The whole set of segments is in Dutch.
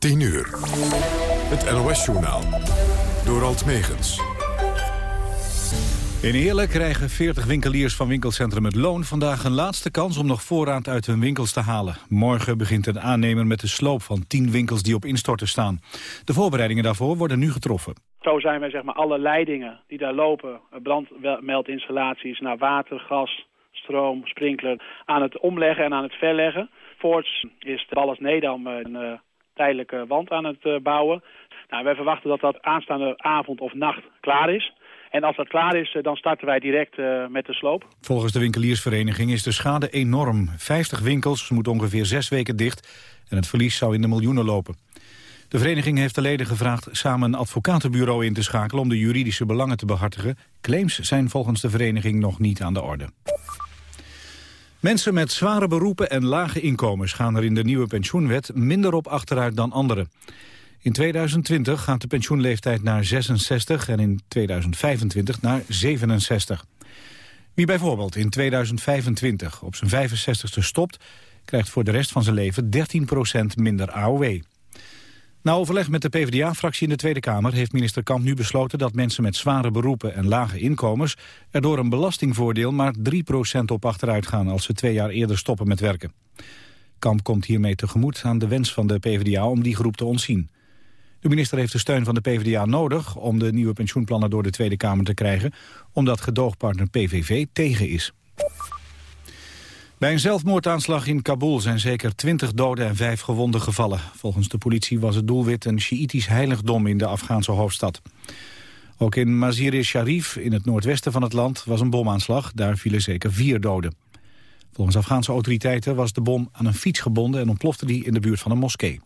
10 uur. Het NOS-journaal. Door Alt Megens. In Eerlijk krijgen 40 winkeliers van winkelcentrum Het Loon... vandaag een laatste kans om nog voorraad uit hun winkels te halen. Morgen begint een aannemer met de sloop van 10 winkels die op instorten staan. De voorbereidingen daarvoor worden nu getroffen. Zo zijn wij zeg maar, alle leidingen die daar lopen, brandmeldinstallaties naar water, gas, stroom, sprinkler, aan het omleggen en aan het verleggen. Voorts is de Ballas Nedam een uh, tijdelijke wand aan het uh, bouwen. Nou, wij verwachten dat dat aanstaande avond of nacht klaar is. En als dat klaar is, dan starten wij direct uh, met de sloop. Volgens de winkeliersvereniging is de schade enorm. 50 winkels moeten ongeveer zes weken dicht en het verlies zou in de miljoenen lopen. De vereniging heeft de leden gevraagd samen een advocatenbureau in te schakelen om de juridische belangen te behartigen. Claims zijn volgens de vereniging nog niet aan de orde. Mensen met zware beroepen en lage inkomens gaan er in de nieuwe pensioenwet minder op achteruit dan anderen. In 2020 gaat de pensioenleeftijd naar 66 en in 2025 naar 67. Wie bijvoorbeeld in 2025 op zijn 65ste stopt... krijgt voor de rest van zijn leven 13% minder AOW. Na overleg met de PvdA-fractie in de Tweede Kamer... heeft minister Kamp nu besloten dat mensen met zware beroepen en lage inkomens... er door een belastingvoordeel maar 3% op achteruit gaan... als ze twee jaar eerder stoppen met werken. Kamp komt hiermee tegemoet aan de wens van de PvdA om die groep te ontzien. De minister heeft de steun van de PvdA nodig om de nieuwe pensioenplannen door de Tweede Kamer te krijgen, omdat gedoogpartner PVV tegen is. Bij een zelfmoordaanslag in Kabul zijn zeker 20 doden en 5 gewonden gevallen. Volgens de politie was het doelwit een Sjiïtisch heiligdom in de Afghaanse hoofdstad. Ook in Mazir-e-Sharif, in het noordwesten van het land, was een bomaanslag. Daar vielen zeker vier doden. Volgens Afghaanse autoriteiten was de bom aan een fiets gebonden... en ontplofte die in de buurt van een moskee.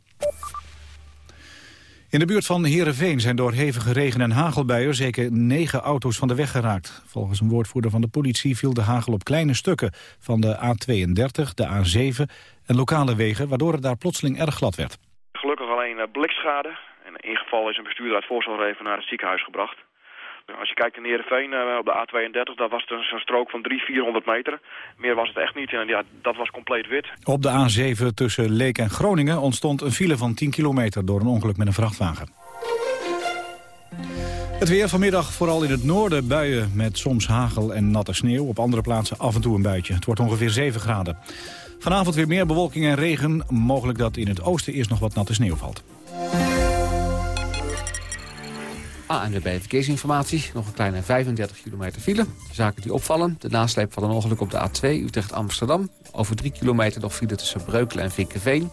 In de buurt van Heerenveen zijn door hevige regen- en hagelbuien zeker negen auto's van de weg geraakt. Volgens een woordvoerder van de politie viel de hagel op kleine stukken van de A32, de A7 en lokale wegen, waardoor het daar plotseling erg glad werd. Gelukkig alleen uh, blikschade. En in geval is een bestuurder uit Voorzorg even naar het ziekenhuis gebracht. Als je kijkt in Heerenveen uh, op de A32, daar was er zo'n strook van 300, 400 meter. Meer was het echt niet en ja, dat was compleet wit. Op de A7 tussen Leek en Groningen ontstond een file van 10 kilometer door een ongeluk met een vrachtwagen. Het weer vanmiddag vooral in het noorden buien met soms hagel en natte sneeuw. Op andere plaatsen af en toe een buitje. Het wordt ongeveer 7 graden. Vanavond weer meer bewolking en regen. Mogelijk dat in het oosten eerst nog wat natte sneeuw valt. ANWB ah, Verkeersinformatie. Nog een kleine 35 kilometer file. zaken die opvallen. De nasleep van een ongeluk op de A2 Utrecht-Amsterdam. Over 3 kilometer nog file tussen Breukelen en Vinkenveen.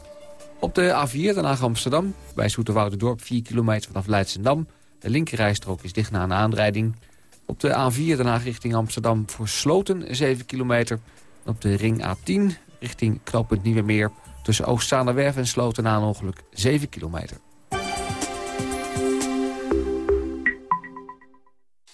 Op de A4 Den Haag-Amsterdam. Bij Dorp 4 kilometer vanaf Leidsendam. De linkerrijstrook is dicht na een aanrijding. Op de A4 Den richting Amsterdam voor Sloten 7 kilometer. op de ring A10 richting knooppunt Nieuwemeer... tussen Oost-Zaanerwerf en Sloten na een ongeluk 7 kilometer.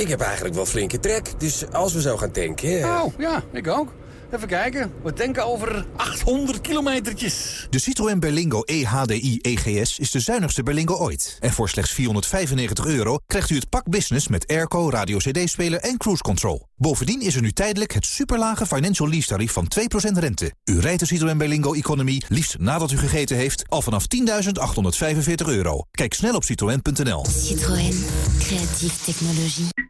Ik heb eigenlijk wel flinke trek, dus als we zo gaan tanken... Oh, ja, ik ook. Even kijken, we tanken over 800 kilometertjes. De Citroën Berlingo EHDI EGS is de zuinigste Berlingo ooit. En voor slechts 495 euro krijgt u het pak business met airco, radio-cd-speler en cruise control. Bovendien is er nu tijdelijk het superlage financial lease tarief van 2% rente. U rijdt de Citroën Berlingo Economy liefst nadat u gegeten heeft al vanaf 10.845 euro. Kijk snel op citroën.nl. Citroën, creatieve technologie.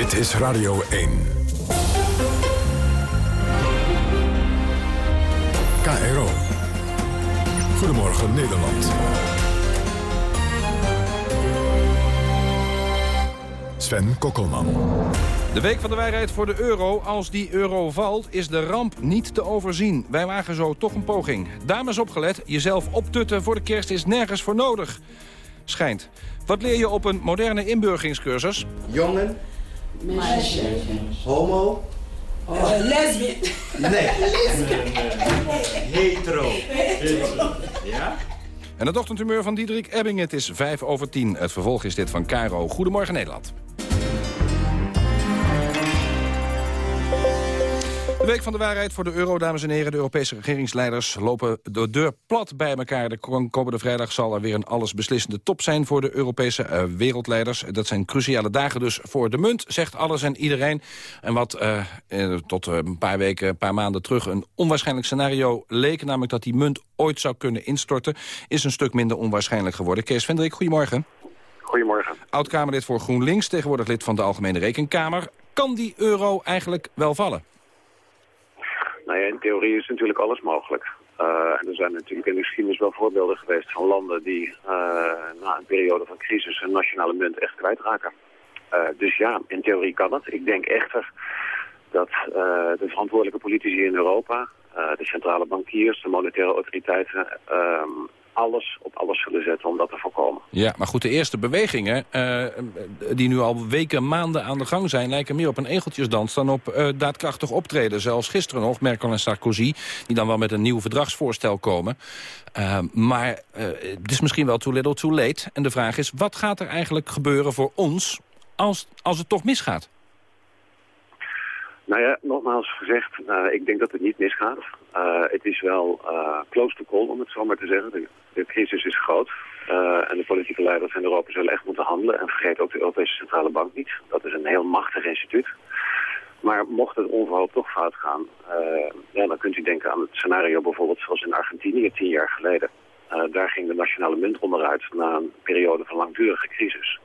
Dit is Radio 1. KRO. Goedemorgen Nederland. Sven Kokkelman. De week van de wijheid voor de euro. Als die euro valt, is de ramp niet te overzien. Wij wagen zo toch een poging. Dames opgelet, jezelf optutten voor de kerst is nergens voor nodig. Schijnt. Wat leer je op een moderne inburgingscursus? Jongen, Meisje. Homo. Uh, lesbian. Nee. Hetero. Ja? En het ochtendhumeur van Diederik Ebbing, het is 5 over 10. Het vervolg is dit van Caro. Goedemorgen Nederland. Week van de waarheid voor de euro, dames en heren. De Europese regeringsleiders lopen de deur plat bij elkaar. De komende vrijdag zal er weer een allesbeslissende top zijn... voor de Europese uh, wereldleiders. Dat zijn cruciale dagen dus voor de munt, zegt alles en iedereen. En wat uh, tot een paar weken, een paar maanden terug... een onwaarschijnlijk scenario leek... namelijk dat die munt ooit zou kunnen instorten... is een stuk minder onwaarschijnlijk geworden. Kees Vendrik, goedemorgen. Goedemorgen. Oud-Kamerlid voor GroenLinks, tegenwoordig lid van de Algemene Rekenkamer. Kan die euro eigenlijk wel vallen? Nou ja, in theorie is natuurlijk alles mogelijk. Uh, er zijn natuurlijk in de geschiedenis wel voorbeelden geweest van landen die uh, na een periode van crisis hun nationale munt echt kwijtraken. Uh, dus ja, in theorie kan het. Ik denk echter dat de verantwoordelijke politici in Europa, de centrale bankiers, de monetaire autoriteiten, ehm, alles op alles zullen zetten om dat te voorkomen. Ja, maar goed, de eerste bewegingen uh, die nu al weken, maanden aan de gang zijn... lijken meer op een egeltjesdans dan op uh, daadkrachtig optreden. Zelfs gisteren nog, Merkel en Sarkozy, die dan wel met een nieuw verdragsvoorstel komen. Uh, maar het is misschien wel too little too late. En de vraag is, wat gaat er eigenlijk gebeuren voor ons als, als het toch misgaat? Nou ja, nogmaals gezegd, ik denk dat het niet misgaat. Uh, het is wel uh, close to call, om het zo maar te zeggen. De, crisis is groot en de politieke leiders in Europa zullen echt moeten handelen. En vergeet ook de Europese Centrale Bank niet. Dat is een heel machtig instituut. Maar mocht het onverhoopt toch fout gaan, ja, dan kunt u denken aan het scenario bijvoorbeeld zoals in Argentinië tien jaar geleden. daar ging de nationale munt onderuit na een periode van langdurige crisis.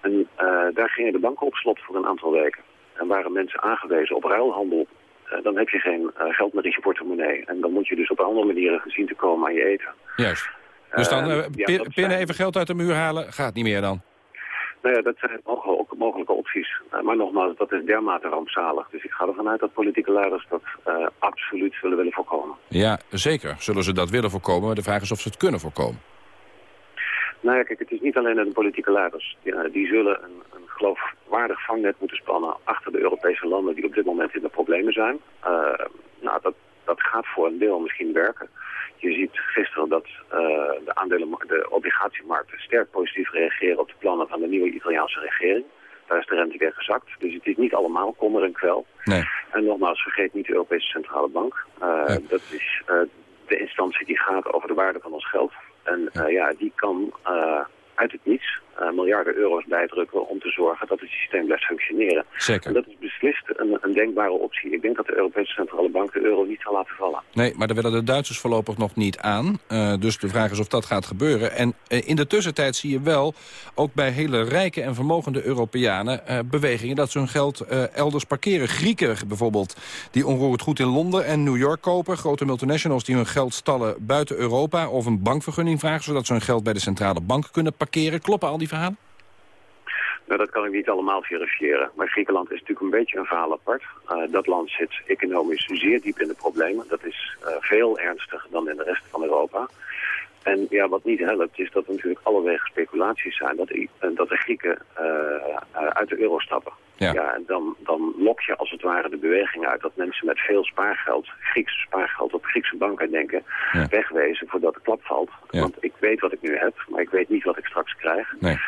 En daar gingen de banken op slot voor een aantal weken en waren mensen aangewezen op ruilhandel, dan heb je geen uh, geld meer in je portemonnee. En dan moet je dus op andere manieren gezien te komen aan je eten. Juist. Dus dan uh, ja, pin, pinnen even geld uit de muur halen, gaat niet meer dan? Nou ja, dat zijn mogelijke, mogelijke opties. maar nogmaals, dat is dermate rampzalig. Dus ik ga ervan uit dat politieke leiders dat absoluut zullen willen voorkomen. Ja, zeker zullen ze dat willen voorkomen. Maar de vraag is of ze het kunnen voorkomen. Nou ja, kijk, het is niet alleen de politieke leiders. Die, die zullen een, een geloofwaardig vangnet moeten spannen achter de Europese landen die op dit moment in de problemen zijn. Uh, nou, dat, dat gaat voor een deel misschien werken. Je ziet gisteren dat uh, de, aandelen, de obligatiemarkten sterk positief reageren op de plannen van de nieuwe Italiaanse regering. Daar is de rente weer gezakt. Dus het is niet allemaal kommer en kwel. Nee. En nogmaals, vergeet niet de Europese Centrale Bank. Uh, ja. Dat is de instantie die gaat over de waarde van ons geld. En ja, die kan uit het niets uh, miljarden euro's bijdrukken om te zorgen dat het systeem blijft functioneren. Zeker. En dat is beslist een, een, denkbare optie. Ik denk dat de Europese Centrale Bank de euro niet zal laten vallen. Nee, maar daar willen de Duitsers voorlopig nog niet aan. Uh, dus de vraag is of dat gaat gebeuren. En uh, in de tussentijd zie je wel, ook bij hele rijke en vermogende Europeanen... bewegingen dat ze hun geld elders parkeren. Grieken bijvoorbeeld, die onroerend goed in Londen en New York kopen. Grote multinationals die hun geld stallen buiten Europa... of een bankvergunning vragen, zodat ze hun geld bij de centrale bank kunnen parkeren. Kloppen al die Nou, dat kan ik niet allemaal verifiëren. Maar Griekenland is natuurlijk een beetje een verhaal apart. Uh, dat land zit economisch zeer diep in de problemen. Dat is uh, veel ernstiger dan in de rest van Europa. En ja, wat niet helpt is dat er natuurlijk allerlei speculaties zijn dat, dat de Grieken uit de euro stappen. Ja. ja en dan, dan lok je als het ware de beweging uit dat mensen met veel spaargeld, Griekse spaargeld op Griekse banken denken, ja. wegwezen voordat de klap valt. Ja. Want ik weet wat ik nu heb, maar ik weet niet wat ik straks krijg. Nee.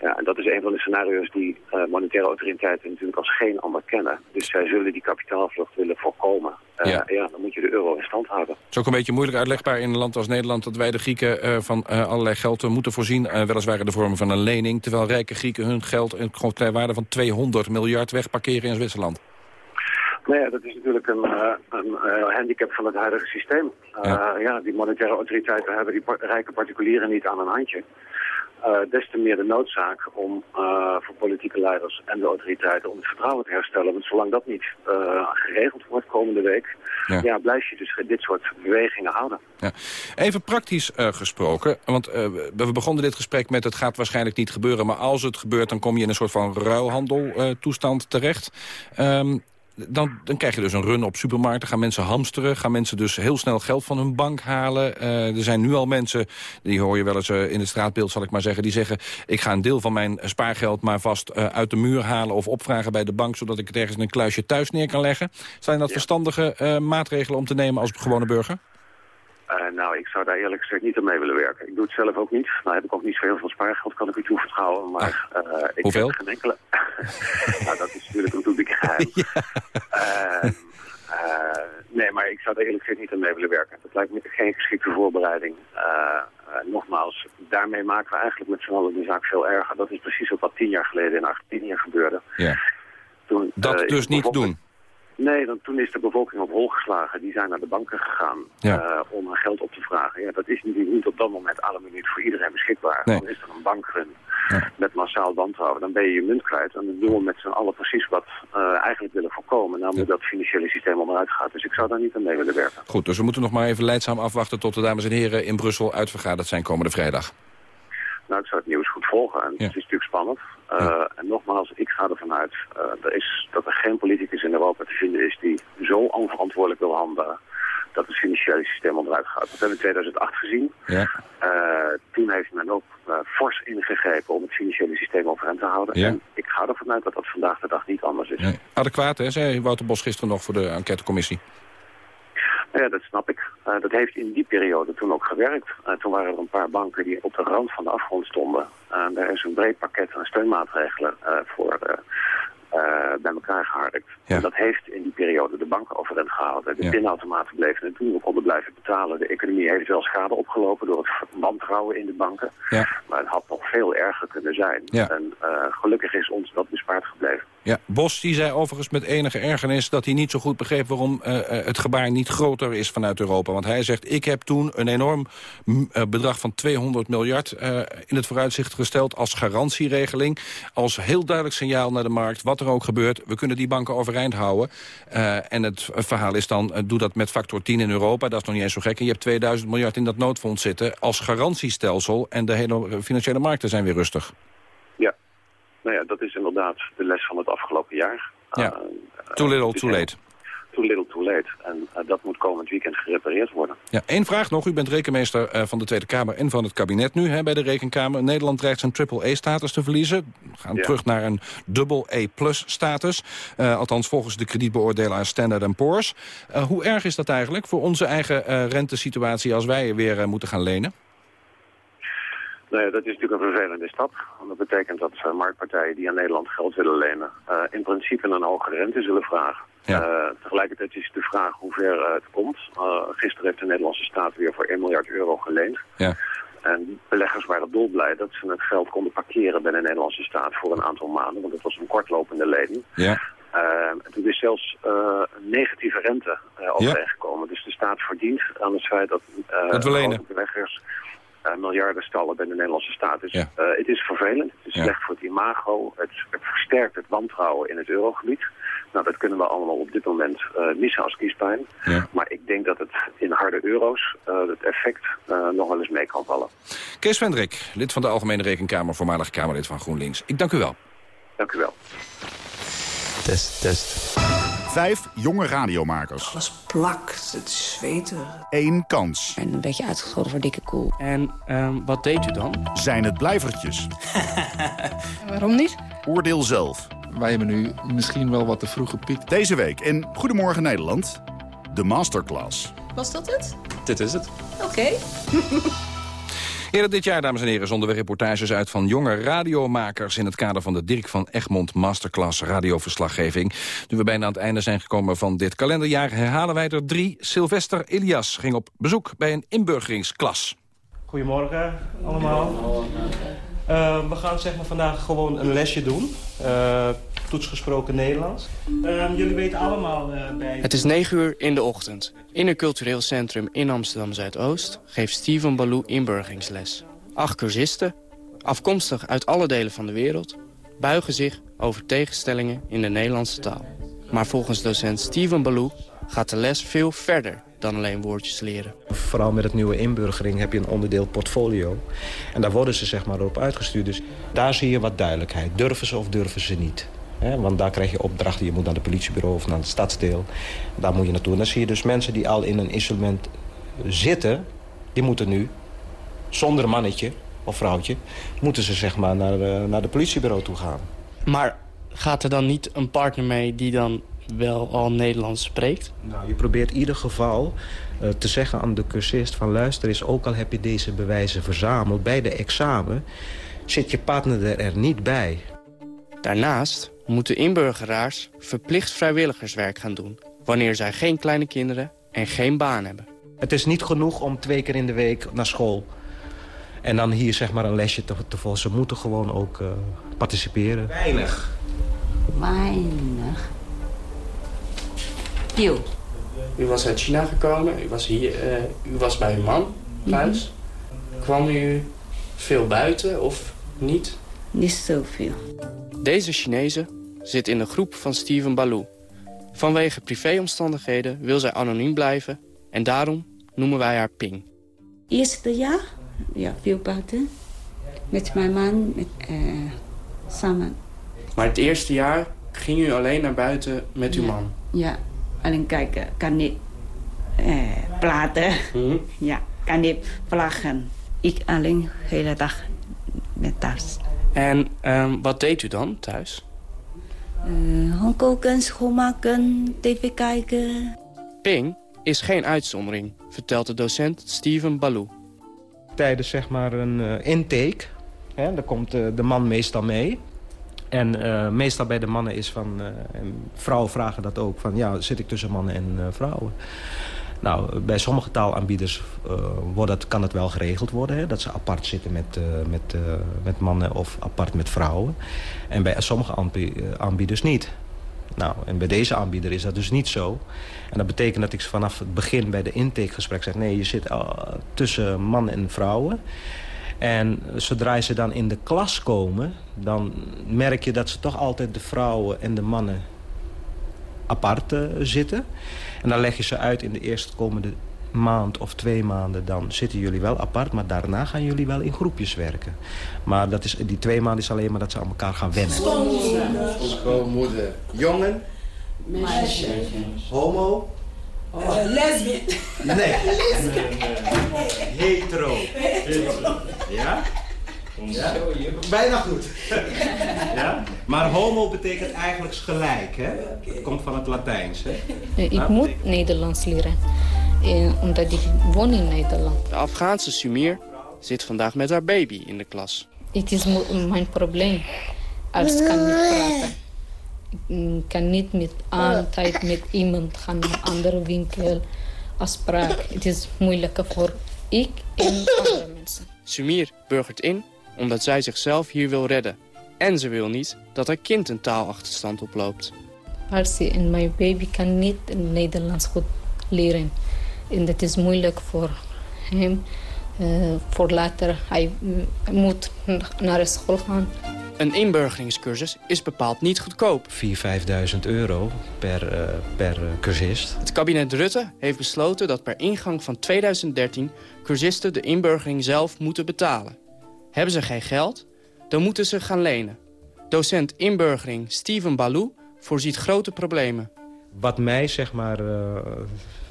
Ja, en dat is een van de scenario's die uh, monetaire autoriteiten natuurlijk als geen ander kennen. Dus zij zullen die kapitaalvlucht willen voorkomen. Uh, ja. ja. dan moet je de euro in stand houden. Het is ook een beetje moeilijk uitlegbaar in een land als Nederland... dat wij de Grieken uh, van allerlei geld moeten voorzien. weliswaar in de vorm van een lening. Terwijl rijke Grieken hun geld in gewoon waarde van 200 miljard wegparkeren in Zwitserland. Nou ja, dat is natuurlijk een, een handicap van het huidige systeem. Ja. ja. die monetaire autoriteiten hebben die rijke particulieren niet aan een handje. Uh, des te meer de noodzaak om uh, voor politieke leiders en de autoriteiten om het vertrouwen te herstellen. Want zolang dat niet uh, geregeld wordt komende week, ja. blijf je dus dit soort bewegingen houden. Ja. Even praktisch gesproken, want we begonnen dit gesprek met... het gaat waarschijnlijk niet gebeuren, maar als het gebeurt... dan kom je in een soort van ruilhandeltoestand terecht. Um, dan, dan krijg je dus een run op supermarkten. Gaan mensen hamsteren. Gaan mensen dus heel snel geld van hun bank halen. Uh, er zijn nu al mensen, die hoor je wel eens uh, in het straatbeeld zal ik maar zeggen... die zeggen, ik ga een deel van mijn spaargeld maar vast uh, uit de muur halen... of opvragen bij de bank, zodat ik het ergens in een kluisje thuis neer kan leggen. Zijn dat ja. verstandige maatregelen om te nemen als gewone burger? Uh, nou, ik zou daar eerlijk gezegd niet aan mee willen werken. Ik doe het zelf ook niet. Nou heb ik ook niet zo heel veel spaargeld, kan ik u toevertrouwen. Maar ah, uh, ik hoeveel? heb geen enkele... nou, dat is natuurlijk een geheim. ja. uh, nee, maar ik zou daar eerlijk gezegd niet aan mee willen werken. Dat lijkt me geen geschikte voorbereiding. nogmaals, daarmee maken we eigenlijk met z'n allen de zaak veel erger. Dat is precies wat tien jaar geleden in Argentinië gebeurde. Ja. Toen, dat dus niet doen? Nee, dan, toen is de bevolking op hol geslagen. Die zijn naar de banken gegaan ja. uh, om hun geld op te vragen. Ja, dat is natuurlijk niet op dat moment alle minuut voor iedereen beschikbaar. Nee. Dan is er een bankrun ja. met massaal wantrouwen. Dan ben je je munt kwijt. En dan doen we met z'n allen precies wat we uh, eigenlijk willen voorkomen. Namelijk ja. dat het financiële systeem onderuit gaat. Dus ik zou daar niet aan mee willen werken. Goed, dus we moeten nog maar even leidzaam afwachten tot de dames en heren in Brussel uitvergaderd zijn komende vrijdag. Nou, ik zou het nieuws goed volgen. En ja. het is natuurlijk spannend. Uh, ja. En nogmaals, ik ga ervan uit uh, er is, dat er geen politicus in Europa te vinden is die zo onverantwoordelijk wil handelen dat het financiële systeem onderuit gaat. Dat hebben we in 2008 gezien. Ja. Uh, toen heeft men ook fors ingegrepen om het financiële systeem overeind te houden. Ja. En ik ga ervan uit dat dat vandaag de dag niet anders is. Nee. Adequaat, hè, zei Wouter Bos gisteren nog voor de enquêtecommissie. Ja, dat snap ik. Uh, dat heeft in die periode toen ook gewerkt. Uh, toen waren er een paar banken die op de rand van de afgrond stonden. Uh, daar is een breed pakket aan steunmaatregelen voor bij elkaar geharkt. Ja. En dat heeft in die periode de banken overeind gehouden. De Ja. pinautomaten bleven het doen. We konden blijven betalen. De economie heeft wel schade opgelopen door het wantrouwen in de banken. Ja. Maar het had nog veel erger kunnen zijn. En gelukkig is ons dat bespaard gebleven. Ja, Bos die zei overigens met enige ergernis dat hij niet zo goed begreep waarom uh, het gebaar niet groter is vanuit Europa. Want hij zegt, ik heb toen een enorm uh, bedrag van 200 miljard uh, in het vooruitzicht gesteld als garantieregeling. Als heel duidelijk signaal naar de markt, wat er ook gebeurt, we kunnen die banken overeind houden. en het verhaal is dan, doe dat met factor 10 in Europa, dat is nog niet eens zo gek. En je hebt 2000 miljard in dat noodfonds zitten als garantiestelsel en de hele financiële markten zijn weer rustig. Ja. Nou ja, dat is inderdaad de les van het afgelopen jaar. Ja. too little, too late. Too little, too late. En uh, dat moet komend weekend gerepareerd worden. Ja, één vraag nog. U bent rekenmeester uh, van de Tweede Kamer en van het kabinet nu hè, bij de Rekenkamer. Nederland dreigt zijn triple-E-status te verliezen. We gaan ja. terug naar een double E-plus-status. Uh, althans volgens de kredietbeoordelaar Standard Poor's. hoe erg is dat eigenlijk voor onze eigen rentesituatie als wij weer moeten gaan lenen? Nee, dat is natuurlijk een vervelende stap. Want dat betekent dat uh, marktpartijen die aan Nederland geld willen lenen... Uh, in principe een hogere rente zullen vragen. Ja. Uh, tegelijkertijd is de vraag hoe ver het komt. gisteren heeft de Nederlandse staat weer voor 1 miljard euro geleend. Ja. En beleggers waren dolblij dat ze het geld konden parkeren bij de Nederlandse staat voor een aantal maanden. Want het was een kortlopende lening. Ja. en toen is zelfs een negatieve rente overeengekomen. Ja. Dus de staat verdient aan het feit dat, dat we lenen. beleggers... Uh, miljarden stallen bij de Nederlandse staat. Dus ja. uh, het is vervelend, het is ja. slecht voor het imago, het, het, versterkt het wantrouwen in het eurogebied. Nou, dat kunnen we allemaal op dit moment uh, missen als kiespijn. Ja. Maar ik denk dat het in harde euro's het effect nog wel eens mee kan vallen. Kees Vendrik, lid van de Algemene Rekenkamer, voormalig Kamerlid van GroenLinks. Ik dank u wel. Dank u wel. Test, test. Vijf jonge radiomakers. Alles plakt, het is zweterig. Eén kans. En een beetje uitgeschoten voor dikke koel. En um, wat deed u dan? Zijn het blijvertjes? Waarom niet? Oordeel zelf. Wij hebben nu misschien wel wat te vroeg gepiekt. Deze week in Goedemorgen Nederland, de masterclass. Was dat het? Dit is het. Oké. Okay. Eerder dit jaar, dames en heren, zonden we reportages uit van jonge radiomakers... in het kader van de Dirk van Egmond Masterclass radioverslaggeving. Nu we bijna aan het einde zijn gekomen van dit kalenderjaar... herhalen wij er drie. Sylvester Elias ging op bezoek bij een inburgeringsklas. Goedemorgen allemaal. Uh, we gaan zeg maar, vandaag gewoon een lesje doen. Uh, toetsgesproken Nederlands. Uh, jullie weten allemaal uh, bij... Het is 9 uur in de ochtend. In een cultureel centrum in Amsterdam-Zuidoost... geeft Steven Balou inburgeringsles. Acht cursisten, afkomstig uit alle delen van de wereld... buigen zich over tegenstellingen in de Nederlandse taal. Maar volgens docent Steven Balou gaat de les veel verder dan alleen woordjes leren. Vooral met het nieuwe inburgering heb je een onderdeel portfolio. En daar worden ze zeg maar op uitgestuurd. Dus daar zie je wat duidelijkheid. Durven ze of durven ze niet? Want daar krijg je opdrachten. Je moet naar het politiebureau of naar het stadsdeel. Daar moet je naartoe. En dan zie je dus mensen die al in een isolement zitten... die moeten nu, zonder mannetje of vrouwtje... moeten ze zeg maar naar, uh, naar het politiebureau toe gaan. Maar gaat er dan niet een partner mee die dan wel al Nederlands spreekt? Nou, je probeert in ieder geval uh, te zeggen aan de cursist van... luister eens, ook al heb je deze bewijzen verzameld bij de examen... zit je partner er niet bij. Daarnaast moeten inburgeraars verplicht vrijwilligerswerk gaan doen... wanneer zij geen kleine kinderen en geen baan hebben. Het is niet genoeg om twee keer in de week naar school... en dan hier zeg maar een lesje te, te volgen. Ze moeten gewoon ook uh, participeren. Weinig. Weinig. Veel. U was uit China gekomen, u was, hier, uh, u was bij uw man thuis. Mm -hmm. Kwam u veel buiten of niet? Niet zoveel. Deze Chinese zit in de groep van Steven Baloo. Vanwege privéomstandigheden wil zij anoniem blijven en daarom noemen wij haar Ping. Eerste jaar, ja, veel buiten. Met mijn man, met, uh, samen. Maar het eerste jaar ging u alleen naar buiten met uw ja. man? Ja, alleen kijken, kan niet uh, praten. Mm -hmm. Ja, kan niet vlaggen. Ik alleen de hele dag met thuis. En um, wat deed u dan thuis? Uh, koken, schoonmaken, tv kijken. Ping is geen uitzondering, vertelt de docent Steven Baloo. Tijdens zeg maar een uh, intake, hè, daar komt uh, de man meestal mee. En uh, meestal bij de mannen is van... en vrouwen vragen dat ook, van ja, zit ik tussen mannen en vrouwen? Nou, bij sommige taalaanbieders uh, wordt het, kan het wel geregeld worden. Hè, dat ze apart zitten met, uh, met, uh, met mannen of apart met vrouwen. En bij sommige aanbieders niet. Nou, en bij deze aanbieder is dat dus niet zo. En dat betekent dat ik vanaf het begin bij de intakegesprek zeg... nee, je zit tussen mannen en vrouwen. En zodra ze dan in de klas komen... dan merk je dat ze toch altijd de vrouwen en de mannen apart zitten... En dan leg je ze uit in de eerstkomende maand of twee maanden. Dan zitten jullie wel apart, maar daarna gaan jullie wel in groepjes werken. Maar dat is, die twee maanden is alleen maar dat ze aan elkaar gaan wennen. Schoonmoeder. Jongen. Meisje. Homo. Uh, lesbien. Nee. Hetero. Ja? Ja? Bijna goed. ja? Maar homo betekent eigenlijk gelijk, hè? Het komt van het Latijns, hè? Ik moet Nederlands leren, eh, omdat ik woon in Nederland. De Afghaanse Sumir zit vandaag met haar baby in de klas. Het is mijn probleem. Als ik kan niet praten. Ik kan niet met altijd met iemand gaan naar een andere winkel afspraak. Het is moeilijker voor ik en andere mensen. Sumir burgert in omdat zij zichzelf hier wil redden. En ze wil niet dat haar kind een taalachterstand oploopt. Arsie en mijn baby kan niet Nederlands goed leren. En dat is moeilijk voor hem. Uh, voor later, hij moet naar school gaan. Een inburgeringscursus is bepaald niet goedkoop. 4.000, 5.000 euro per, uh, per cursist. Het kabinet Rutte heeft besloten dat per ingang van 2013... cursisten de inburgering zelf moeten betalen. Hebben ze geen geld, dan moeten ze gaan lenen. Docent inburgering Steven Balou voorziet grote problemen. Wat mij, zeg maar, uh,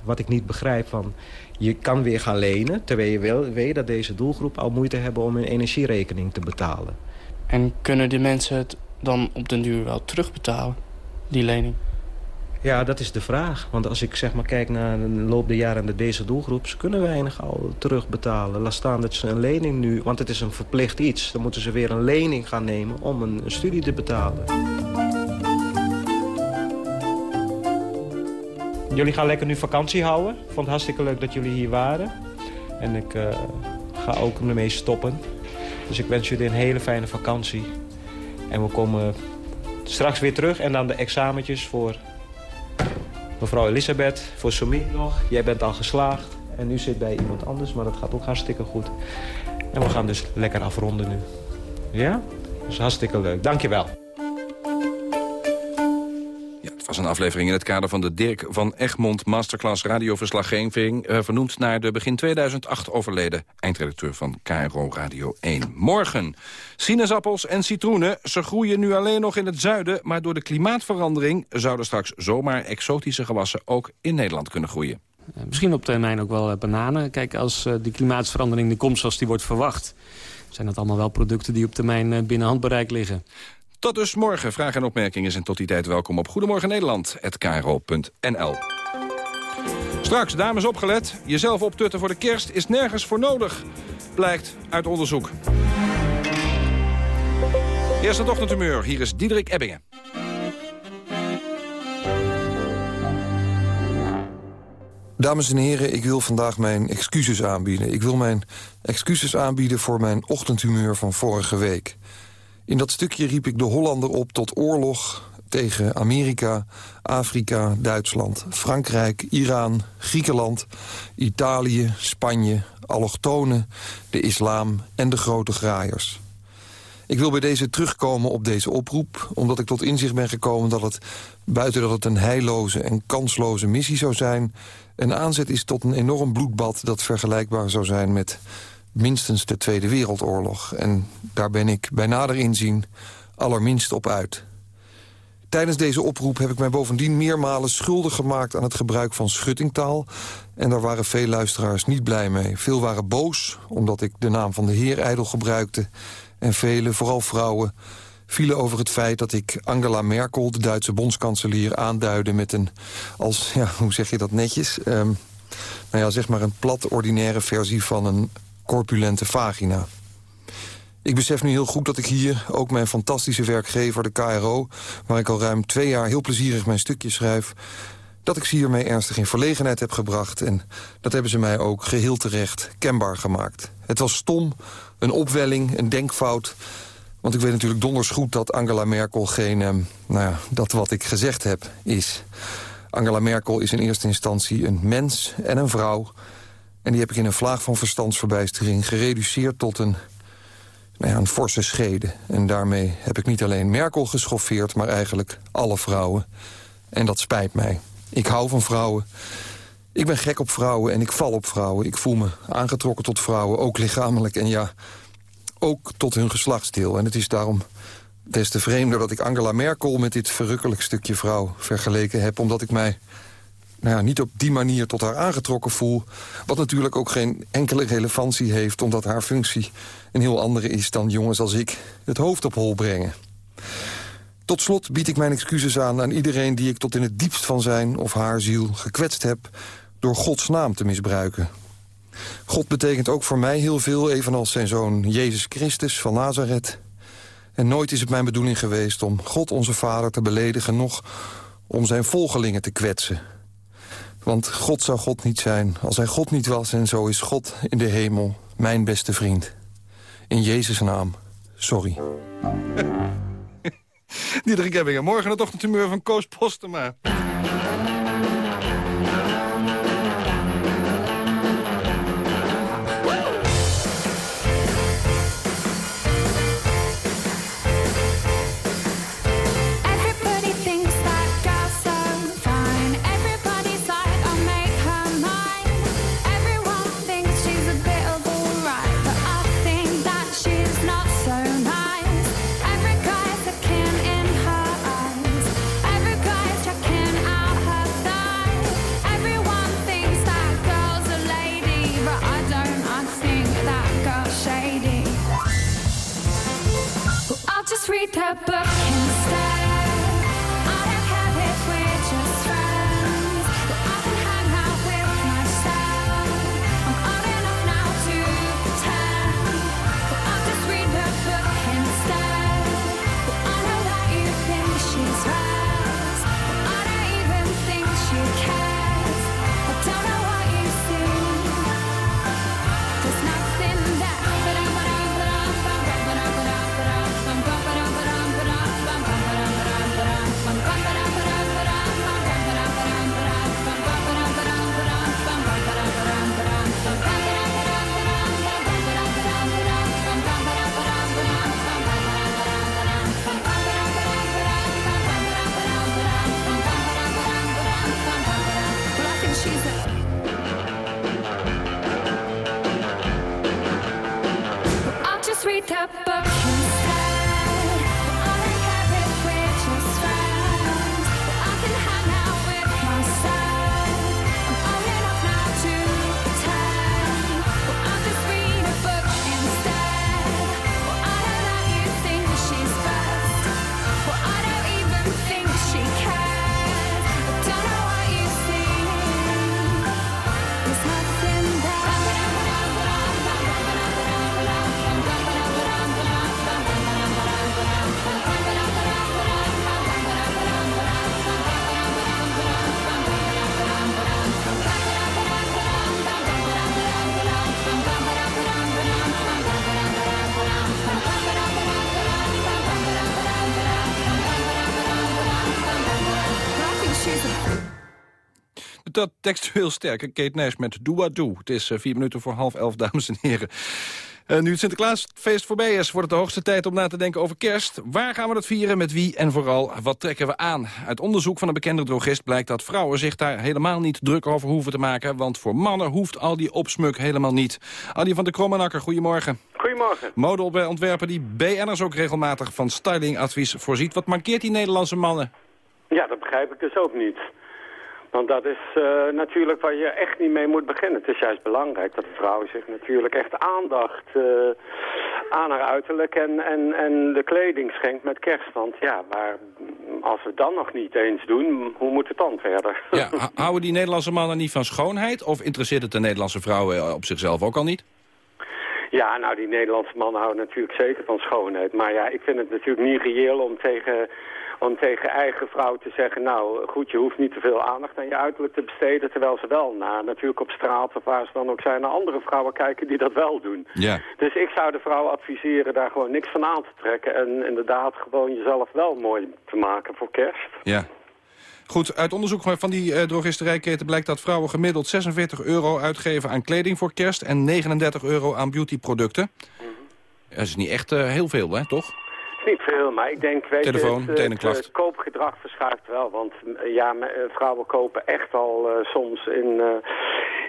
wat ik niet begrijp van... je kan weer gaan lenen, terwijl je wel weet dat deze doelgroep al moeite hebben om hun energierekening te betalen. En kunnen die mensen het dan op den duur wel terugbetalen, die lening? Ja, dat is de vraag. Want als ik zeg maar kijk naar de loop der jaren de deze doelgroep... ze kunnen weinig al terugbetalen. Laat staan dat ze een lening nu... want het is een verplicht iets. Dan moeten ze weer een lening gaan nemen om een, studie te betalen. Jullie gaan lekker nu vakantie houden. Ik vond het hartstikke leuk dat jullie hier waren. En ik uh, ga ook ermee stoppen. Dus ik wens jullie een hele fijne vakantie. En we komen straks weer terug. En dan de examentjes voor mevrouw Elisabeth, voor Somi nog. Jij bent al geslaagd en nu zit bij iemand anders, maar dat gaat ook hartstikke goed. En we gaan dus lekker afronden nu. Ja? Dat is hartstikke leuk. Dankjewel. Was een aflevering in het kader van de Dirk van Egmond Masterclass radioverslaggeving... Uh, vernoemd naar de begin 2008 overleden eindredacteur van KRO Radio 1. Morgen. Sinaasappels en citroenen, ze groeien nu alleen nog in het zuiden... maar door de klimaatverandering zouden straks zomaar exotische gewassen... ook in Nederland kunnen groeien. Uh, misschien op termijn ook wel uh, bananen. Kijk, als die klimaatverandering die komt zoals die wordt verwacht... zijn dat allemaal wel producten die op termijn binnen handbereik liggen. Tot dus morgen. Vragen en opmerkingen zijn tot die tijd welkom op Goedemorgen Nederland@kro.nl. Straks, dames opgelet. Jezelf optutten voor de kerst is nergens voor nodig. Blijkt uit onderzoek. Eerste ochtendhumeur. Hier is Diederik Ebbingen. Dames en heren, ik wil vandaag mijn excuses aanbieden. Ik wil mijn excuses aanbieden voor mijn ochtendhumeur van vorige week. In dat stukje riep ik de Hollander op tot oorlog tegen Amerika, Afrika, Duitsland, Frankrijk, Iran, Griekenland, Italië, Spanje, allochtonen, de islam en de grote graaiers. Ik wil bij deze terugkomen op deze oproep... omdat ik tot inzicht ben gekomen dat het, buiten dat het een heilloze en kansloze missie zou zijn... een aanzet is tot een enorm bloedbad dat vergelijkbaar zou zijn met minstens de Tweede Wereldoorlog. En daar ben ik bij nader inzien allerminst op uit. Tijdens deze oproep heb ik mij bovendien meermalen schuldig gemaakt... aan het gebruik van schuttingtaal. En daar waren veel luisteraars niet blij mee. Veel waren boos, omdat ik de naam van de heer ijdel gebruikte. En velen, vooral vrouwen, vielen over het feit dat ik Angela Merkel... de Duitse bondskanselier, aanduidde met een... als, ja, hoe zeg je dat netjes... Um, nou ja, zeg maar een plat ordinaire versie van een corpulente vagina. Ik besef nu heel goed dat ik hier, ook mijn fantastische werkgever, de KRO... waar ik al ruim twee jaar heel plezierig mijn stukje schrijf... dat ik ze hiermee ernstig in verlegenheid heb gebracht. En dat hebben ze mij ook geheel terecht kenbaar gemaakt. Het was stom, een opwelling, een denkfout... Want ik weet natuurlijk donders goed dat Angela Merkel geen, eh, nou ja, dat wat ik gezegd heb, is. Angela Merkel is in eerste instantie een mens en een vrouw en die heb ik in een vlaag van verstandsverbijstering gereduceerd tot een, nou ja, een forse schede. En daarmee heb ik niet alleen Merkel geschoffeerd, maar eigenlijk alle vrouwen. En dat spijt mij. Ik hou van vrouwen. Ik ben gek op vrouwen en ik val op vrouwen. Ik voel me aangetrokken tot vrouwen, ook lichamelijk. En ja, ook tot hun geslachtsdeel. En het is daarom des te vreemder dat ik Angela Merkel... met dit verrukkelijk stukje vrouw vergeleken heb... omdat ik mij nou ja, niet op die manier tot haar aangetrokken voel. Wat natuurlijk ook geen enkele relevantie heeft... omdat haar functie een heel andere is dan jongens als ik het hoofd op hol brengen. Tot slot bied ik mijn excuses aan aan iedereen die ik tot in het diepst van zijn of haar ziel gekwetst heb... door Gods naam te misbruiken. God betekent ook voor mij heel veel, evenals zijn zoon Jezus Christus van Nazareth. En nooit is het mijn bedoeling geweest om God onze Vader te beledigen... nog om zijn volgelingen te kwetsen. Want God zou God niet zijn als hij God niet was... en zo is God in de hemel mijn beste vriend. In Jezus' naam, sorry. Diederik Ebbingen, morgen het ochtendhumeur van Koos Postema. free that buck textueel sterke Kate Nash met Doa Doe. Het is eh, vier minuten voor half elf, dames en heren. Eh, nu het Sinterklaasfeest voorbij is, wordt het de hoogste tijd om na te denken over kerst. Waar gaan we dat vieren, met wie en vooral wat trekken we aan? Uit onderzoek van een bekende drogist blijkt dat vrouwen zich daar helemaal niet druk over hoeven te maken. Want voor mannen hoeft al die opsmuk helemaal niet. Adi van de Krommenakker, goedemorgen. Goedemorgen. Modeontwerper die BN'ers ook regelmatig van stylingadvies voorziet. Wat markeert die Nederlandse mannen? Ja, dat begrijp ik dus ook niet. Want dat is eh, natuurlijk waar je echt niet mee moet beginnen. Het is juist belangrijk dat de vrouw zich natuurlijk echt aandacht eh, aan haar uiterlijk en, en, en de kleding schenkt met kerst. Want ja, maar als we het dan nog niet eens doen, hoe moet het dan verder? Ja, houden die Nederlandse mannen niet van schoonheid? Of interesseert het de Nederlandse vrouwen eh, op zichzelf ook al niet? Ja, nou die Nederlandse mannen houden natuurlijk zeker van schoonheid. Maar ja, ik vind het natuurlijk niet reëel om tegen, om tegen eigen vrouw te zeggen... nou goed, je hoeft niet te veel aandacht aan je uiterlijk te besteden... terwijl ze wel naar natuurlijk op straat of waar ze dan ook zijn... naar andere vrouwen kijken die dat wel doen. Ja. Dus ik zou de vrouw adviseren daar gewoon niks van aan te trekken... en inderdaad gewoon jezelf wel mooi te maken voor kerst. Ja. Goed, uit onderzoek van die eh, drogisterijketen blijkt dat vrouwen gemiddeld 46 euro uitgeven aan kleding voor kerst en 39 euro aan beautyproducten. Dat is niet echt eh, heel veel, hè, toch? Niet veel, maar ik denk, weet Telefoon, je, het, het, klacht. eh, koopgedrag verschuift wel. Want eh, ja, eh, vrouwen kopen echt al eh, soms in, eh,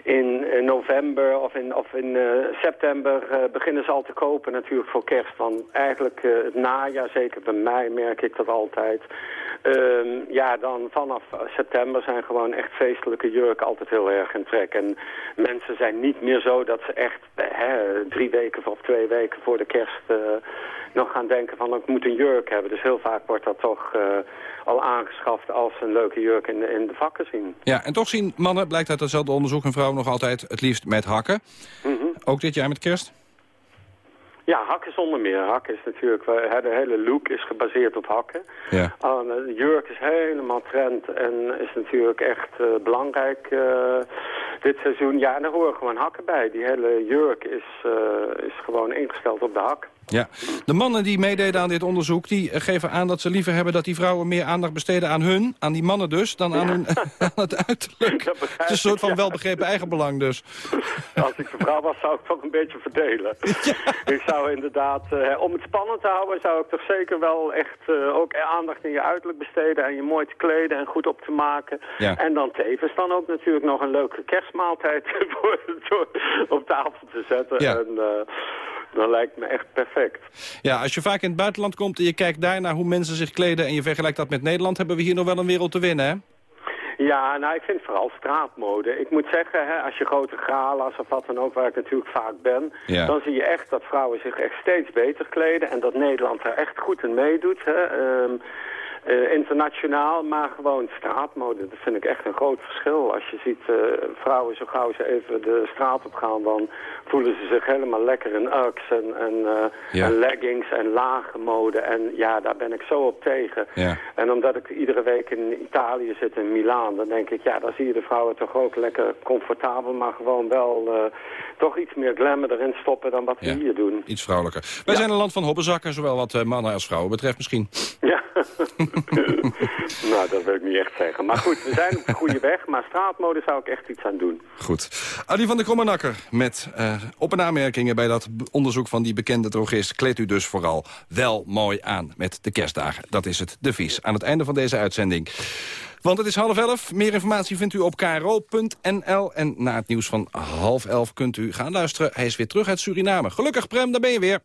in eh, november of in, of in eh, september eh, beginnen ze al te kopen natuurlijk voor kerst. Want eigenlijk het najaar, zeker bij mij merk ik dat altijd. Ehm, ja, dan vanaf september zijn gewoon echt feestelijke jurken altijd heel erg in trek. En mensen zijn niet meer zo dat ze echt hè, drie weken of twee weken voor de kerst nog gaan denken van ik moet een jurk hebben. Dus heel vaak wordt dat toch al aangeschaft als een leuke jurk in in de vakken zien. Ja, en toch zien mannen, blijkt uit datzelfde onderzoek, en vrouwen nog altijd het liefst met hakken. Mhm. Ook dit jaar met kerst? Ja, hakken zonder meer. Hakken is natuurlijk, de hele look is gebaseerd op hakken. Ja. Ah, de jurk is helemaal trend en is natuurlijk echt eh, belangrijk eh, dit seizoen. Ja, en daar horen gewoon hakken bij. Die hele jurk is, eh, is gewoon ingesteld op de hak. Ja. De mannen die meededen aan dit onderzoek, die eh, geven aan dat ze liever hebben dat die vrouwen meer aandacht besteden aan hun, aan die mannen dus, dan aan, hun, aan het uiterlijk. Het is een soort van welbegrepen eigenbelang dus. Als ik de vrouw was, zou ik toch een beetje verdelen. Ik zou inderdaad, eh, om het spannend te houden, zou ik toch zeker wel echt eh, ook aandacht in je uiterlijk besteden. En je mooi te kleden en goed op te maken. Ja. En dan tevens dan ook natuurlijk nog een leuke kerstmaaltijd voor, op tafel te zetten. Ja. En eh, dat lijkt me echt perfect. Ja, als je vaak in het buitenland komt en je kijkt daar naar hoe mensen zich kleden... en je vergelijkt dat met Nederland, hebben we hier nog wel een wereld te winnen, hè? Ja, nou, ik vind vooral straatmode. Ik moet zeggen, hè, als je grote gala's of wat dan ook, waar ik natuurlijk vaak ben... Ja. dan zie je echt dat vrouwen zich echt steeds beter kleden... en dat Nederland er echt goed in meedoet. Hè. Ehm, eh, internationaal, maar gewoon straatmode. Dat vind ik echt een groot verschil. Als je ziet eh, vrouwen zo gauw ze even de straat op gaan... dan voelen ze zich helemaal lekker in Uggs en, en, eh, Ja. en leggings en lage mode. En ja, daar ben ik zo op tegen. Ja. En omdat ik iedere week in Italië zit, in Milaan, dan denk ik, ja, daar zie je de vrouwen toch ook lekker comfortabel, maar gewoon wel toch iets meer glamour erin stoppen dan wat we hier doen. Iets vrouwelijker. Wij zijn een land van hobbezakken, zowel wat mannen als vrouwen betreft misschien. Ja, nou, dat wil ik niet echt zeggen. Maar goed, we zijn op de goede weg. Maar straatmode zou ik echt iets aan doen. Goed. Adi van der Krommenakker met eh, op- en aanmerkingen bij dat onderzoek van die bekende drogist. Kleed u dus vooral wel mooi aan met de kerstdagen. Dat is het devies aan het einde van deze uitzending. Want het is half elf. Meer informatie vindt u op kro.nl. En na het nieuws van half elf kunt u gaan luisteren. Hij is weer terug uit Suriname. Gelukkig, Prem, daar ben je weer.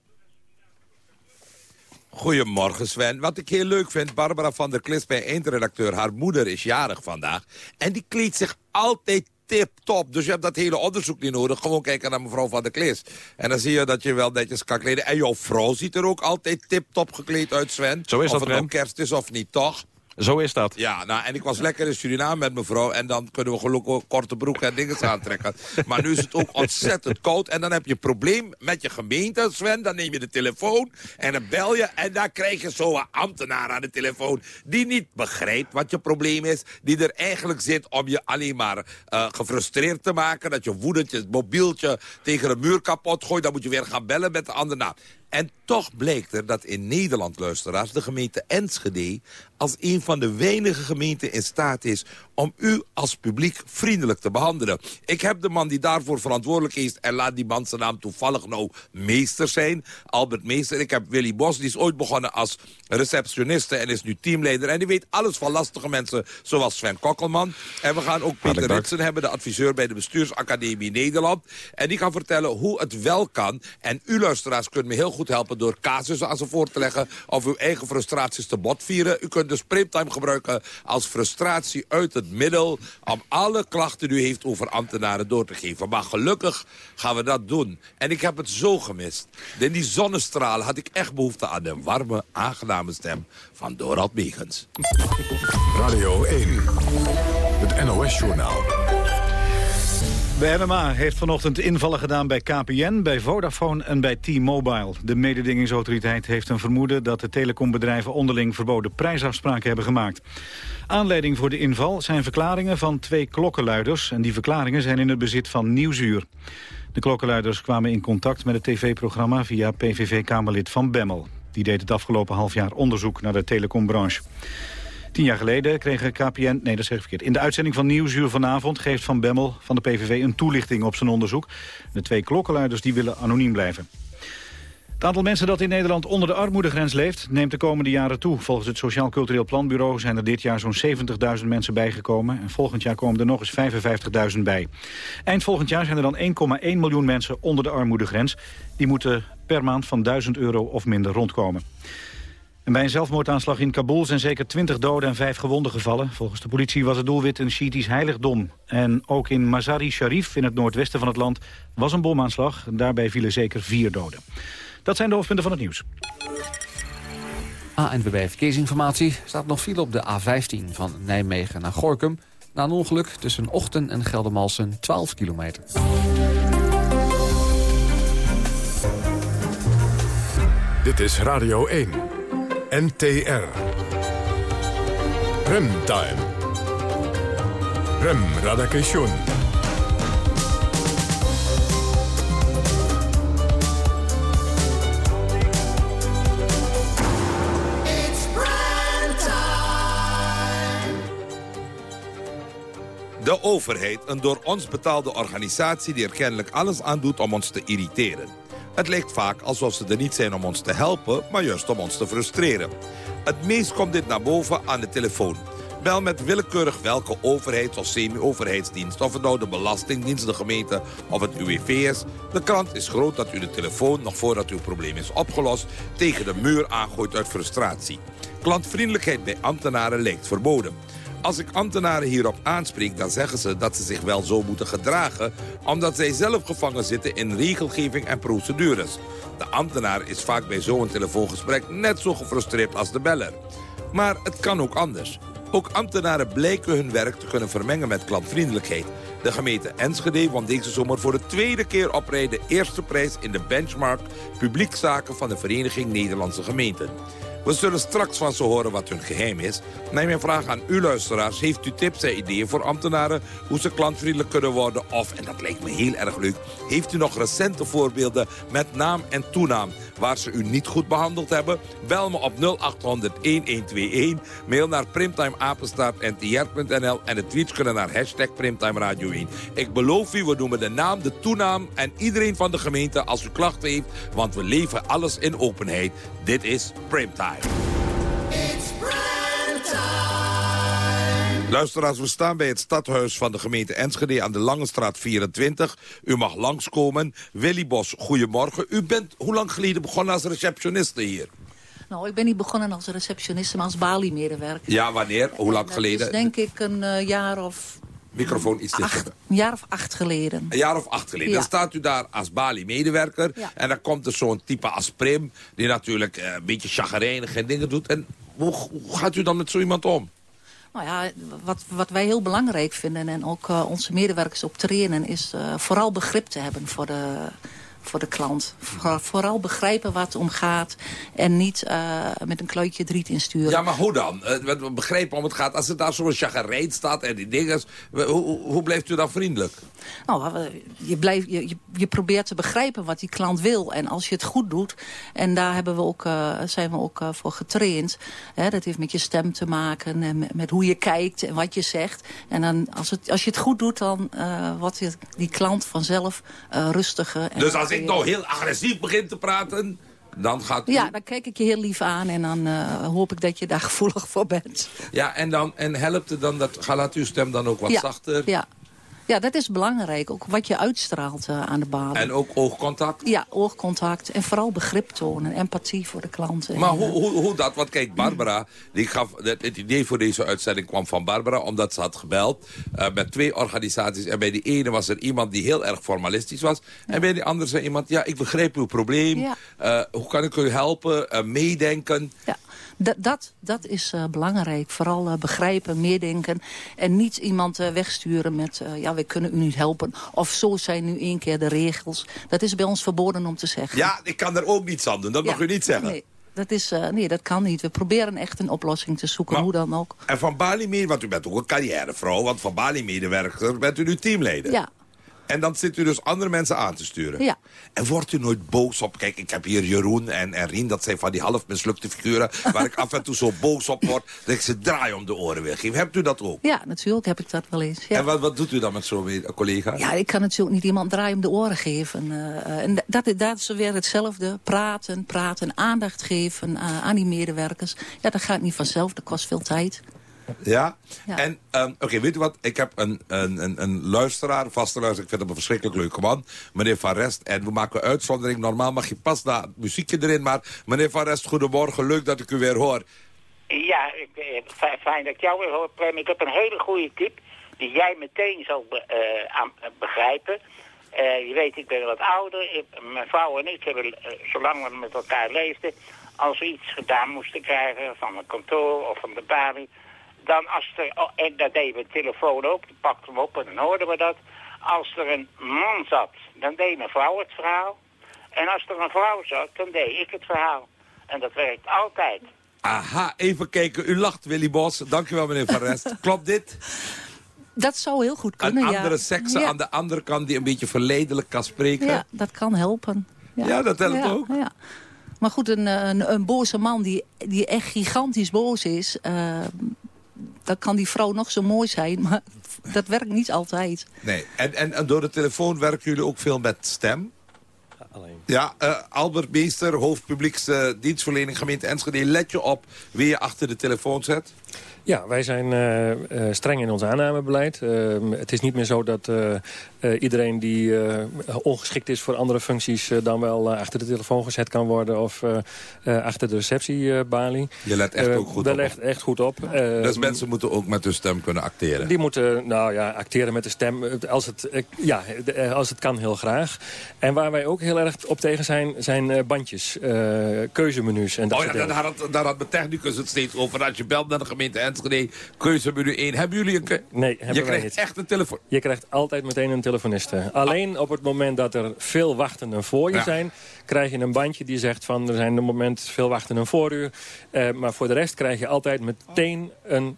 Goedemorgen Sven. Wat ik heel leuk vind, Barbara van der Klis bij eindredacteur. Haar moeder is jarig vandaag. En die kleedt zich altijd tip-top. Dus je hebt dat hele onderzoek niet nodig. Gewoon kijken naar mevrouw van der Klis. En dan zie je dat je wel netjes kan kleden. En jouw vrouw ziet er ook altijd tip-top gekleed uit, Sven. Zo is of dat, het nou kerst is of niet, toch? Zo is dat. Ja, nou, en ik was lekker in Suriname met mevrouw. En dan kunnen we gelukkig korte broeken en dingen aantrekken. Maar nu is het ook ontzettend koud. En dan heb je een probleem met je gemeente, Sven. Dan neem je de telefoon en dan bel je. En dan krijg je zo'n ambtenaar aan de telefoon. Die niet begrijpt wat je probleem is. Die er eigenlijk zit om je alleen maar eh, gefrustreerd te maken. Dat je woedend je mobieltje tegen een muur kapot gooit. Dan moet je weer gaan bellen met de andere naam. En toch blijkt er dat in Nederland, luisteraars, de gemeente Enschede... als een van de weinige gemeenten in staat is om u als publiek vriendelijk te behandelen. Ik heb de man die daarvoor verantwoordelijk is... en laat die man zijn naam toevallig nou Meester zijn, Albert Meester. Ik heb Willy Bos, die is ooit begonnen als receptioniste... en is nu teamleider. En die weet alles van lastige mensen, zoals Sven Kokkelman. En we gaan ook Peter. Ritsen hebben, de adviseur bij de Bestuursacademie Nederland. En die kan vertellen hoe het wel kan. En u luisteraars kunt me heel goed helpen door casussen aan ze voor te leggen... of uw eigen frustraties te botvieren. U kunt dus Primetime gebruiken als frustratie uit het middel... om alle klachten die u heeft over ambtenaren door te geven. Maar gelukkig gaan we dat doen. En ik heb het zo gemist. In die zonnestralen had ik echt behoefte aan de warme, aangename stem van Dorald Megens. Radio 1. Het NOS-journaal. De MMA heeft vanochtend invallen gedaan bij KPN, bij Vodafone en bij T-Mobile. De mededingingsautoriteit heeft een vermoeden dat de telecombedrijven onderling verboden prijsafspraken hebben gemaakt. Aanleiding voor de inval zijn verklaringen van twee klokkenluiders en die verklaringen zijn in het bezit van Nieuwsuur. De klokkenluiders kwamen in contact met het tv-programma via PVV-kamerlid Van Bemmel. Die deed het afgelopen half jaar onderzoek naar de telecombranche. Tien jaar geleden kregen KPN... Nee, dat zeg ik verkeerd. In de uitzending van Nieuwsuur vanavond geeft Van Bemmel van de PVV een toelichting op zijn onderzoek. De twee klokkenluiders die willen anoniem blijven. Het aantal mensen dat in Nederland onder de armoedegrens leeft... neemt de komende jaren toe. Volgens het Sociaal Cultureel Planbureau zijn er dit jaar zo'n 70.000 mensen bijgekomen. En volgend jaar komen er nog eens 55.000 bij. Eind volgend jaar zijn er dan 1,1 miljoen mensen onder de armoedegrens. Die moeten per maand van 1000 euro of minder rondkomen. En bij een zelfmoordaanslag in Kabul zijn zeker 20 doden en 5 gewonden gevallen. Volgens de politie was het doelwit een Shiitisch heiligdom. En ook in Mazari Sharif, in het noordwesten van het land, was een bomaanslag. Daarbij vielen zeker vier doden. Dat zijn de hoofdpunten van het nieuws. ANWB Verkeersinformatie staat nog file op de A15 van Nijmegen naar Gorkum. Na een ongeluk tussen Ochten en Geldermalsen 12 kilometer. Dit is Radio 1. NTR. Remtime. Rem Radakation. De overheid, een door ons betaalde organisatie die er kennelijk alles aan doet om ons te irriteren. Het lijkt vaak alsof ze er niet zijn om ons te helpen, maar juist om ons te frustreren. Het meest komt dit naar boven aan de telefoon. Bel met willekeurig welke overheid of semi-overheidsdienst... of het nou de Belastingdienst, de gemeente of het UWV is. De kans is groot dat u de telefoon, nog voordat uw probleem is opgelost... tegen de muur aangooit uit frustratie. Klantvriendelijkheid bij ambtenaren lijkt verboden. Als ik ambtenaren hierop aanspreek, dan zeggen ze dat ze zich wel zo moeten gedragen... omdat zij zelf gevangen zitten in regelgeving en procedures. De ambtenaar is vaak bij zo'n telefoongesprek net zo gefrustreerd als de beller. Maar het kan ook anders. Ook ambtenaren blijken hun werk te kunnen vermengen met klantvriendelijkheid. De gemeente Enschede won deze zomer voor de tweede keer op rij... de eerste prijs in de benchmark publiekzaken van de Vereniging Nederlandse Gemeenten. We zullen straks van ze horen wat hun geheim is. Nee, mijn vraag aan u luisteraars. Heeft u tips en ideeën voor ambtenaren... hoe ze klantvriendelijk kunnen worden? Of, en dat lijkt me heel erg leuk... heeft u nog recente voorbeelden met naam en toenaam... waar ze u niet goed behandeld hebben? Bel me op 0800-1121. Mail naar primtimeapenstaartntr.nl. En de tweets kunnen naar hashtag Primtime Radio 1. Ik beloof u, we noemen de naam, de toenaam... en iedereen van de gemeente als u klachten heeft... want we leven alles in openheid. Dit is Primtime. Luisteraars, we staan bij het stadhuis van de gemeente Enschede aan de Lange Straat 24. U mag langskomen. Willy Bos, goedemorgen. U bent hoe lang geleden begonnen als receptioniste hier? Nou, ik ben niet begonnen als receptioniste, maar als Bali-medewerker. Ja, wanneer? Hoe lang Dat geleden? is denk ik een eh, jaar of Microfoon iets dichter. een jaar of acht geleden. Een jaar of acht geleden. Ja. Dan staat u daar als Bali-medewerker. Ja. En dan komt er zo'n type als Prim... die natuurlijk eh, een beetje chagrijnig en dingen doet. En hoe, hoe gaat u dan met zo iemand om? Nou ja, wat, wat wij heel belangrijk vinden en ook eh, onze medewerkers op trainen... is eh, vooral begrip te hebben voor de, voor de klant. Voor- vooral begrijpen waar het om gaat en niet eh, met een kluitje driet insturen. Ja, maar hoe dan? Eh, we- begrijpen om het gaat. Als er daar zo'n chagrijn staat en die dingen... Hoe, hoe, blijft u dan vriendelijk? Nou, je, blijft, je, je, probeert te begrijpen wat die klant wil. En als je het goed doet, en daar hebben we ook, eh, zijn we ook voor getraind. Hè, dat heeft met je stem te maken en met, met hoe je kijkt en wat je zegt. En dan, als, het, als je het goed doet, dan eh, wordt die klant vanzelf rustiger. En Dus als ik nou heel agressief begin te praten... dan gaat. Ja, dan kijk ik je heel lief aan en dan eh, hoop ik dat je daar gevoelig voor bent. Ja, en, dan, en helpt het dan dat... Ga laat uw stem dan ook wat ja, zachter? Ja. Ja, dat is belangrijk. Ook wat je uitstraalt eh, aan de balie. En ook oogcontact? Ja, oogcontact en vooral begrip tonen, empathie voor de klant. En, Maar eh, hoe, hoe, hoe dat? Want kijk, Barbara, die gaf, het, idee voor deze uitzending kwam van Barbara... omdat ze had gebeld eh, met twee organisaties. En bij die ene was er iemand die heel erg formalistisch was. En bij die andere zei iemand, ja, ik begrijp uw probleem. Ja. Hoe kan ik u helpen? Meedenken? Ja, dat, dat, dat is eh, belangrijk. Vooral eh, begrijpen, meedenken. En niet iemand eh, wegsturen met... ja, we kunnen u niet helpen. Of zo zijn nu één keer de regels. Dat is bij ons verboden om te zeggen. Ja, ik kan er ook niets aan doen. Dat mag u niet zeggen. Nee, dat, is, nee, dat kan niet. We proberen echt een oplossing te zoeken, hoe dan ook. En van Bali, want u bent ook een carrièrevrouw... want van Bali-medewerker bent u nu teamleider. Ja. En dan zit u dus andere mensen aan te sturen. Ja. En wordt u nooit boos op... Kijk, ik heb hier Jeroen en, en Rien, dat zijn van die half mislukte figuren... waar ik af en toe zo boos op word... dat ik ze draai om de oren wil geven. Hebt u dat ook? Ja, natuurlijk heb ik dat wel eens. Ja. En wat, wat doet u dan met zo'n eh, collega? Ja, ik kan natuurlijk niet iemand draai om de oren geven. eh, eh, en dat, dat is weer hetzelfde. Praten, praten, aandacht geven aan die medewerkers. Ja, dat gaat niet vanzelf, dat kost veel tijd. Ja? Ja. En, ehm, oké, weet u wat? Ik heb een, een, een, een luisteraar, een vaste luisteraar. Ik vind hem een verschrikkelijk leuke man. Meneer Van Rest. En we maken uitzondering. Normaal mag je pas na het muziekje erin. Maar meneer Van Rest, goedemorgen. Leuk dat ik u weer hoor. Ja, ik, eh, fi- fijn dat ik jou weer hoor, Prem. Ik heb een hele goede tip die jij meteen zal be- eh, aan- begrijpen. Eh, je weet, ik ben wat ouder. Ik- mijn vrouw en ik hebben, zolang we met elkaar leefden... als we iets gedaan moesten krijgen van een kantoor of van de balie... dan als er... oh, en dat deden we de telefoon op, die pakte hem op en dan hoorden we dat. Als er een man zat, dan deed mijn vrouw het verhaal. En als er een vrouw zat, dan deed ik het verhaal. En dat werkt altijd. Aha, even kijken. U lacht, Willy Bos. Dankjewel, meneer Van Rest. Klopt dit? Dat zou heel goed kunnen, Een ja. andere sekse ja. aan de andere kant die een beetje verleidelijk kan spreken. Ja, dat kan helpen. Ja, dat helpt Ja, ook. Ja. Maar goed, een, een, een boze man die, die echt gigantisch boos is... eh, dan kan die vrouw nog zo mooi zijn, maar dat werkt niet altijd. Nee, en, en, en door de telefoon werken jullie ook veel met stem? Ja, eh, Albert Meester, hoofd publiekse dienstverlening gemeente Enschede. Let je op wie je achter de telefoon zet? Ja, wij zijn eh, eh, streng in ons aannamebeleid. Eh, het is niet meer zo dat eh, iedereen die eh, ongeschikt is voor andere functies... eh, dan wel achter de telefoon gezet kan worden of achter de receptiebalie. Je let echt ook goed op. let echt goed op. Dus mensen moeten ook met hun stem kunnen acteren. die moeten nou ja, acteren met de stem. Als het, ja, de- als het kan, heel graag. En waar wij ook heel erg op tegen zijn, zijn bandjes, keuzemenu's en dat Oh ja, daar had, daar had mijn technicus het steeds over. Als je belt naar de gemeente Enschede, keuzemenu 1. Hebben jullie een... Nee, hebben Je wij krijgt niet. echt een telefoon. Je krijgt altijd meteen een Alleen op het moment dat er veel wachtenden voor je Ja. zijn... krijg je een bandje die zegt van er zijn op het moment veel wachtenden voor u. Eh, maar voor de rest krijg je altijd meteen een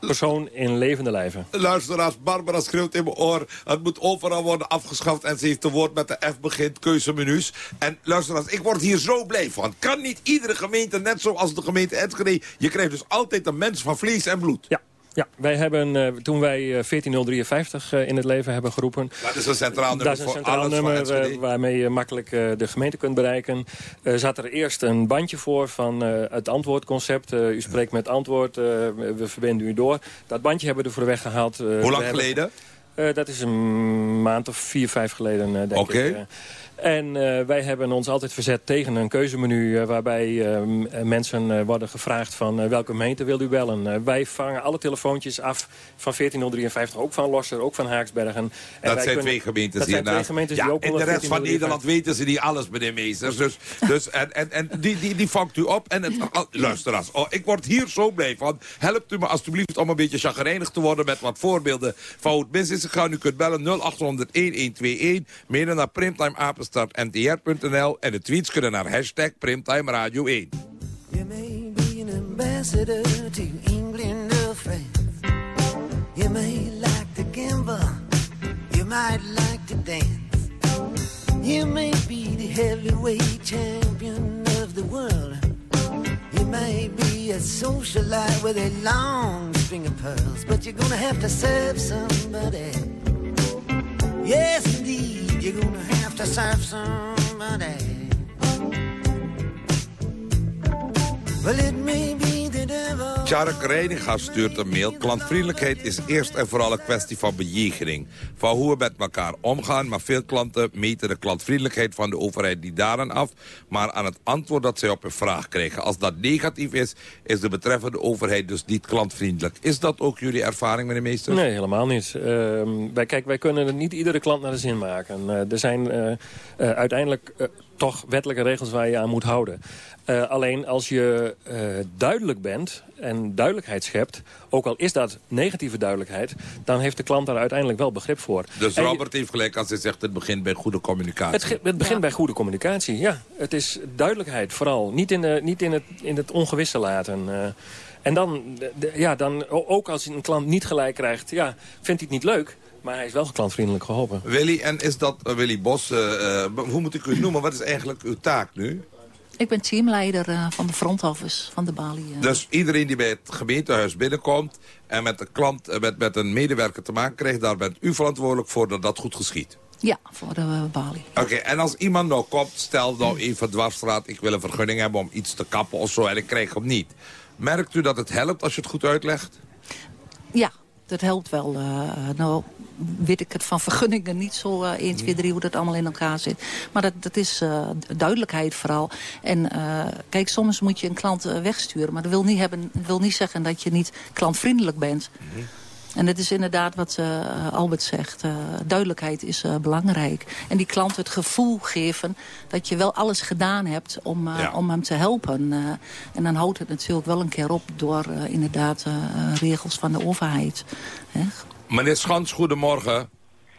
persoon in levende lijven. Luisteraars, Barbara schreeuwt in mijn oor. Het moet overal worden afgeschaft. En ze heeft een woord met de F begint, keuzemenu's. En luisteraars, ik word hier zo blij van. Kan niet iedere gemeente, net zoals de gemeente Enschede... je krijgt dus altijd een mens van vlees en bloed. Ja. Ja, wij hebben, eh, toen wij eh, 14053 eh, in het leven hebben geroepen... Dat is een centraal nummer Dat is een centraal nummer eh, waarmee je makkelijk eh, de gemeente kunt bereiken. Eh zat er eerst een bandje voor van eh, het antwoordconcept. Eh, u spreekt met antwoord, eh, we verbinden u door. Dat bandje hebben we er voor weggehaald. Eh, Hoe lang geleden? Eh, dat is een maand of vier, vijf geleden, eh, denk Oké. ik. eh. En eh, wij hebben ons altijd verzet tegen een keuzemenu... eh, waarbij eh, m- eh, mensen worden gevraagd van welke gemeente wil u bellen. Wij vangen alle telefoontjes af van 14053, ook van Losser, ook van Haaksbergen. En Dat zijn kunnen- twee gemeentes dat zijn twee gemeentes ja, die ook in de rest van 14053 Nederland weten ze niet alles, meneer Meesters. Dus, dus, en en, en die, die, die vangt u op. En het, oh, luisteraars, oh, ik word hier zo blij van. Helpt u me alstublieft om een beetje chagrijnig te worden... met wat voorbeelden van hoe het mis is gegaan. U kunt bellen 0800-1121. Mailen naar primtimeapenstaartntr.nl. En de tweets kunnen naar hashtag Primtime Radio 1. You may be an ambassador to England or France. You may like to gamble. You might like to dance. You may be the heavyweight champion of the world. You may be a socialite with a long string of pearls, but you're gonna have to serve somebody. Yes, indeed, you're gonna have to serve somebody. Well, it may be. Tjark Reininga stuurt een mail. Klantvriendelijkheid is eerst en vooral een kwestie van bejegening. Van hoe we met elkaar omgaan. Maar veel klanten meten de klantvriendelijkheid van de overheid niet daaraan af. Maar aan het antwoord dat zij op hun vraag krijgen. Als dat negatief is, is de betreffende overheid dus niet klantvriendelijk. Is dat ook jullie ervaring, meneer Meester? Nee, helemaal niet. Ehm, wij, kijk, wij kunnen niet iedere klant naar de zin maken. Eh, er zijn eh, eh, uiteindelijk toch wettelijke regels waar je aan moet houden. Eh, alleen als je eh, duidelijk bent en duidelijkheid schept... ook al is dat negatieve duidelijkheid... dan heeft de klant daar uiteindelijk wel begrip voor. Dus En je- Robert heeft gelijk als hij zegt het begint bij goede communicatie. het, begint bij goede communicatie, ja. Het is duidelijkheid vooral. Niet in, de, niet in, het, in het ongewisse laten. eh. en dan, ja, dan, ook als een klant niet gelijk krijgt... ja, vindt hij het niet leuk, maar hij is wel klantvriendelijk geholpen. Willy, en is dat, eh, Willy Bos, eh, eh, hoe moet ik u noemen? Wat is eigenlijk uw taak nu? Ik ben teamleider eh, van de front office van de Bali. Dus iedereen die bij het gemeentehuis binnenkomt... en met, de klant, met, met een medewerker te maken krijgt... daar bent u verantwoordelijk voor dat dat goed geschiet. Ja, voor de Bali. Oké, en als iemand nou komt, stel nou even dwarsstraat... ik wil een vergunning hebben om iets te kappen of zo... en ik krijg hem niet. Merkt u dat het helpt als je het goed uitlegt? Ja, dat helpt wel. eh, nou weet ik het van vergunningen niet zo eh 1, 2, 3 hoe dat allemaal in elkaar zit. Maar dat, dat is eh, duidelijkheid vooral. En kijk, soms moet je een klant wegsturen. Maar dat wil niet, hebben, wil niet zeggen dat je niet klantvriendelijk bent. En dat is inderdaad wat eh, Albert zegt. eh, duidelijkheid is eh, belangrijk. En die klant het gevoel geven dat je wel alles gedaan hebt om, eh, Ja. om hem te helpen. Eh, en dan houdt het natuurlijk wel een keer op door eh, inderdaad regels van de overheid. Hè? Meneer Schans, goedemorgen.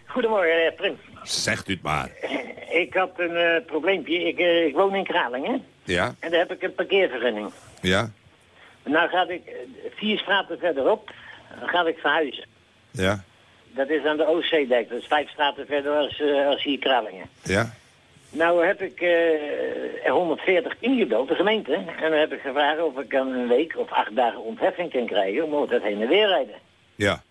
Goedemorgen, eh, Prim. Zegt u het maar. Ik had een eh, probleempje. Ik, ik woon in Kralingen Ja, en daar heb ik een parkeervergunning. ja, Nou ga ik vier straten verderop ga ik verhuizen. ja, Dat is aan de Oostzee-dijk. Dat is vijf straten verder als, eh, als hier Kralingen. ja. Nou heb ik er 140 ingebeld, de gemeente. En dan heb ik gevraagd of ik dan een week of acht dagen ontheffing kan krijgen om het heen en weer rijden. Ja.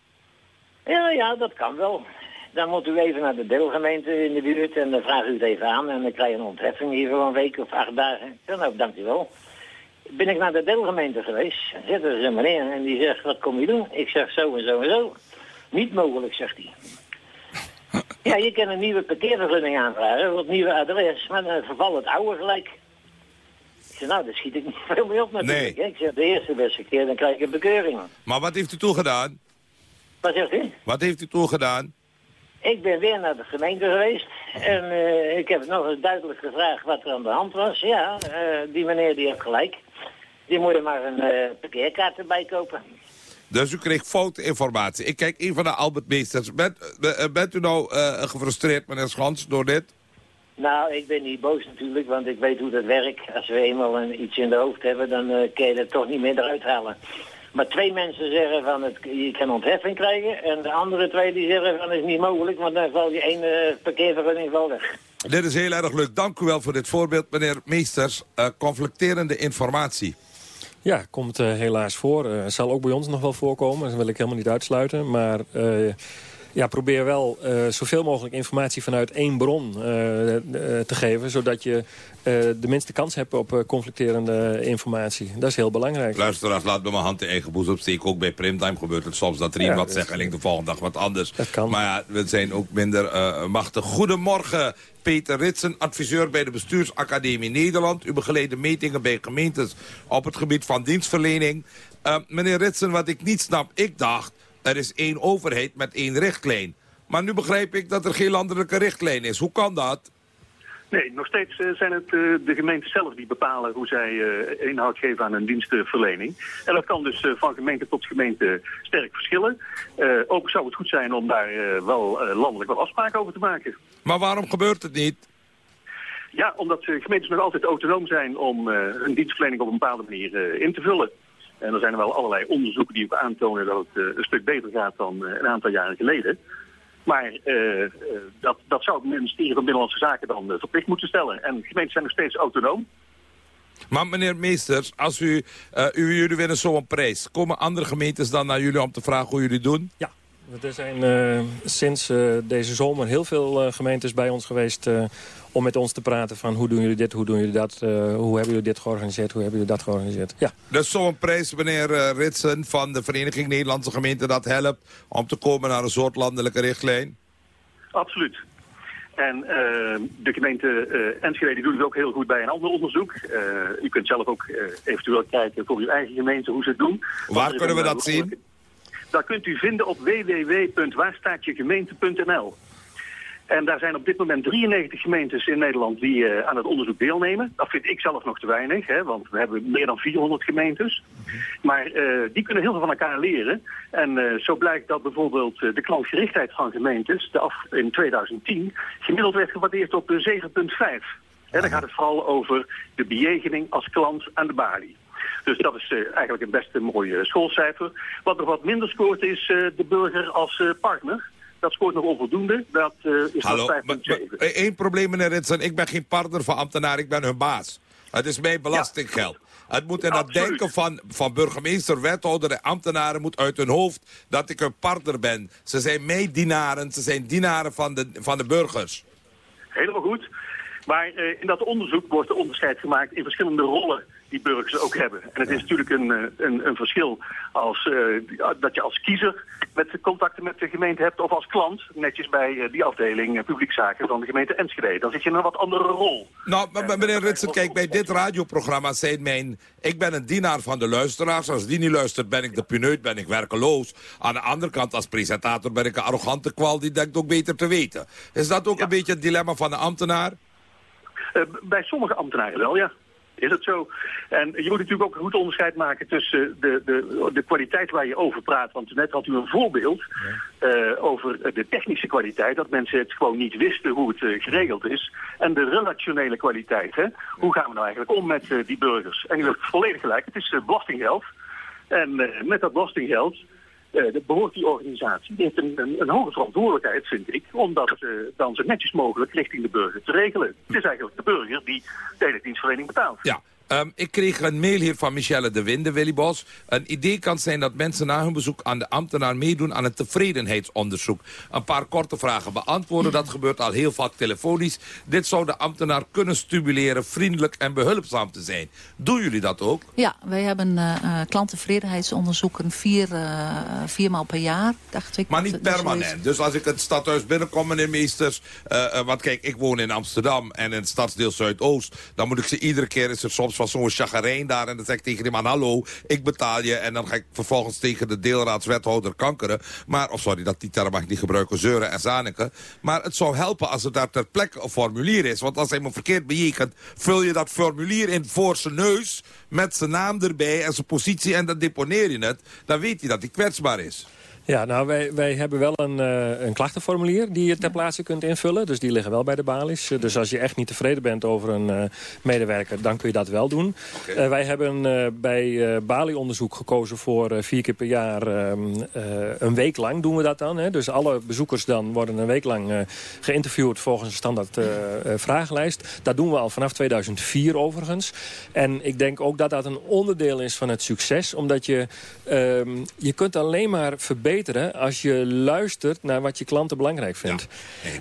Ja, ja, dat kan wel. Dan moet u even naar de deelgemeente in de buurt en dan vraagt u het even aan. En dan krijg je een ontheffing hier voor een week of acht dagen. Zeg, nou, dank u wel. Ben ik naar de deelgemeente geweest, zitten ze een meneer en die zegt, wat kom je doen? Ik zeg, zo en zo en zo. Niet mogelijk, zegt hij. Ja, je kan een nieuwe parkeervergunning aanvragen het nieuwe adres, maar dan vervalt het oude gelijk. Ik zeg, nou, daar schiet ik niet veel mee op natuurlijk. hè. Ik zeg, de eerste beste keer, dan krijg ik een bekeuring. Maar wat heeft u toegedaan? Wat zegt u? Wat heeft u toegedaan? Ik ben weer naar de gemeente geweest en eh, ik heb nog eens duidelijk gevraagd wat er aan de hand was. Ja, eh, die meneer die heeft gelijk. Die moet je maar een eh, parkeerkaart erbij kopen. Dus u kreeg foute informatie. Ik kijk even naar Albert Meesters. Bent, bent u nou gefrustreerd, meneer Schans, door dit? Nou, ik ben niet boos natuurlijk, want ik weet hoe dat werkt. Als we eenmaal een, iets in de hoofd hebben, dan kun je het toch niet meer eruit halen. Maar twee mensen zeggen van het, je kan ontheffing krijgen. En de andere twee die zeggen van het is niet mogelijk, want dan val je één eh, parkeervergunning wel weg. Dit is heel erg leuk. Dank u wel voor dit voorbeeld, meneer Meesters. Eh, conflicterende informatie. Ja, komt eh, helaas voor. Eh, zal ook bij ons nog wel voorkomen. Dat wil ik helemaal niet uitsluiten. Maar eh, ja, probeer wel eh, zoveel mogelijk informatie vanuit één bron eh, eh, te geven. Zodat je de minste kans hebt op conflicterende informatie. Dat is heel belangrijk. Luisteraars, laat me mijn hand in eigen boezem steken. Ook bij Primtime gebeurt het soms dat er iemand Ja, wat dat- zegt en ik de volgende dag wat anders. Maar ja, we zijn ook minder machtig. Goedemorgen, Peter Ritsen, adviseur bij de Bestuursacademie Nederland. U begeleidt metingen bij gemeentes op het gebied van dienstverlening. Meneer Ritsen, wat ik niet snap, ik dacht... er is één overheid met één richtlijn. Maar nu begrijp ik dat er geen landelijke richtlijn is. Hoe kan dat? Nee, nog steeds eh, zijn het eh, de gemeenten zelf die bepalen hoe zij eh, inhoud geven aan hun dienstverlening. En dat kan dus van gemeente tot gemeente sterk verschillen. Ook zou het goed zijn om daar wel landelijk wat afspraken over te maken. Maar waarom gebeurt het niet? Ja, omdat gemeentes nog altijd autonoom zijn om hun dienstverlening op een bepaalde manier in te vullen. En er zijn er wel allerlei onderzoeken die ook aantonen dat het eh, een stuk beter gaat dan eh, een aantal jaren geleden. Maar eh, dat, dat zou het ministerie van Binnenlandse Zaken dan verplicht moeten stellen. En gemeenten zijn nog steeds autonoom. Maar meneer Meesters, als u, eh, u jullie winnen zo'n prijs... komen andere gemeentes dan naar jullie om te vragen hoe jullie doen? Ja. Er zijn eh, sinds deze zomer heel veel eh, gemeentes bij ons geweest... om met ons te praten van hoe doen jullie dit, hoe doen jullie dat... eh, hoe hebben jullie dit georganiseerd, hoe hebben jullie dat georganiseerd. Ja. Dus zo'n prijs, meneer eh, Ritsen van de Vereniging Nederlandse Gemeenten... dat helpt om te komen naar een soort landelijke richtlijn? Absoluut. En eh, de gemeente eh Enschede die doet het ook heel goed bij een ander onderzoek. Eh, u kunt zelf ook eh, eventueel kijken voor uw eigen gemeente hoe ze het doen. Waar kunnen we dat zien? Dat kunt u vinden op www.waarstaatjegemeente.nl. En daar zijn op dit moment 93 gemeentes in Nederland die eh, aan het onderzoek deelnemen. Dat vind ik zelf nog te weinig, hè, want we hebben meer dan 400 gemeentes. Maar eh, die kunnen heel veel van elkaar leren. En eh, zo blijkt dat bijvoorbeeld de klantgerichtheid van gemeentes de af, in 2010 gemiddeld werd gewaardeerd op eh, 7,5. En dan gaat het vooral over de bejegening als klant aan de balie. Dus dat is eigenlijk een best een mooi eh, schoolcijfer. Wat nog wat minder scoort is de burger als partner. Dat scoort nog onvoldoende. Dat eh, is Hallo, nog 5,7. maar- maar- één probleem, meneer Ritsen. Ik ben geen partner van ambtenaar, ik ben hun baas. Het is mijn belastinggeld. Het moet in dat denken van, van burgemeester, wethouder en ambtenaren moet uit hun hoofd dat ik een partner ben. Ze zijn mijn dienaren, ze zijn dienaren van de, van de burgers. Helemaal goed. Maar eh, in dat onderzoek wordt er onderscheid gemaakt in verschillende rollen die burgers ook hebben. En het is natuurlijk een, eh, een, een verschil als, eh, dat je als kiezer met contacten met de gemeente hebt of als klant, netjes bij eh, die afdeling eh, publiekzaken van de gemeente Enschede. Dan zit je in een wat andere rol. Nou, maar, maar meneer Ritsen, kijk, bij dit radioprogramma zijn mijn... Ik ben een dienaar van de luisteraars. Als die niet luistert, ben ik de pineut, ben ik werkeloos. Aan de andere kant, als presentator ben ik een arrogante kwal... die denkt ook beter te weten. Is dat ook een beetje het dilemma van de ambtenaar? Bij sommige ambtenaren wel, ja. Is het zo? En je moet natuurlijk ook een goed onderscheid maken tussen de, de, de kwaliteit waar je over praat. Want net had u een voorbeeld eh, over de technische kwaliteit. Dat mensen het gewoon niet wisten hoe het eh, geregeld is. En de relationele kwaliteit. Hè? Hoe gaan we nou eigenlijk om met eh, die burgers? En u heeft volledig gelijk. Het is belastinggeld. En met dat belastinggeld eh, de- behoort die organisatie, die heeft een, een, hoge verantwoordelijkheid, vind ik, om dat eh, dan zo netjes mogelijk richting de burger te regelen. Het is eigenlijk de burger die de dienstverlening betaalt. Ja. Ehm, ik kreeg een mail hier van Michelle de Winde, Willy Bos. Een idee kan zijn dat mensen na hun bezoek aan de ambtenaar meedoen aan een tevredenheidsonderzoek. Een paar korte vragen beantwoorden. Dat gebeurt al heel vaak telefonisch. Dit zou de ambtenaar kunnen stimuleren vriendelijk en behulpzaam te zijn. Doen jullie dat ook? Ja, wij hebben eh, klanttevredenheidsonderzoeken vier, eh, vier maal per jaar, dacht ik. Maar niet permanent. Dus als ik het stadhuis binnenkom, meneer Meesters... want kijk, ik woon in Amsterdam en in het stadsdeel Zuidoost... dan moet ik ze iedere keer, is er soms van zo'n chagrijn daar. En dan zeg ik tegen die hallo, ik betaal je. En dan ga ik vervolgens tegen de deelraadswethouder kankeren. Maar, of sorry, dat die term mag ik niet gebruiken, zeuren en zaniken. Maar het zou helpen als er daar ter plekke een formulier is. Want als hij me verkeerd bejegent, vul je dat formulier in voor zijn neus... met zijn naam erbij en zijn positie en dan deponeer je het. Dan weet hij dat hij kwetsbaar is. Ja, nou, wij, wij hebben wel een, eh, een klachtenformulier die je ter plaatse kunt invullen. Dus die liggen wel bij de balies. Eh, Dus als je echt niet tevreden bent over een eh, medewerker, dan kun je dat wel doen. Wij hebben bij Bali-onderzoek gekozen voor vier keer per jaar ehm, eh, een week lang doen we dat dan. Hè. Dus alle bezoekers dan worden een week lang geïnterviewd volgens een standaard vragenlijst. Dat doen we al vanaf 2004 overigens. En ik denk ook dat dat een onderdeel is van het succes. Omdat je, ehm, je kunt alleen maar verbeteren als je luistert naar wat je klanten belangrijk vindt.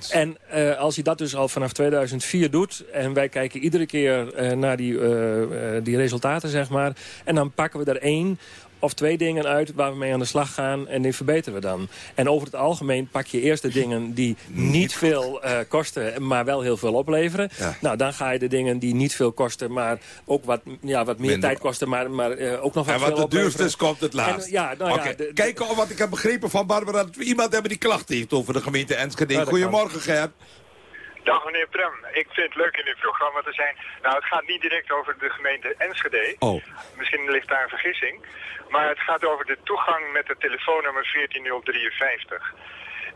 En eh, als je dat dus al vanaf 2004 doet... en wij kijken iedere keer eh, naar die, eh, die resultaten, zeg maar... en dan pakken we er één of twee dingen uit waar we mee aan de slag gaan en die verbeteren we dan. En over het algemeen pak je eerst de dingen die niet veel eh, kosten, maar wel heel veel opleveren. Nou, dan ga je de dingen die niet veel kosten, maar ook wat, ja, wat meer Minder. tijd kosten, maar, maar eh, ook nog wat En veel wat de duurste is, komt het laatst. En, ja, nou Oké, ja, de- Kijken of wat ik heb begrepen van Barbara... dat we iemand hebben die klachten heeft over de gemeente Enschede. Ja, Goedemorgen, Gert. Dag meneer Prem, ik vind het leuk in uw programma te zijn. Nou, het gaat niet direct over de gemeente Enschede. Oh. Misschien ligt daar een vergissing. Maar het gaat over de toegang met het telefoonnummer 14053.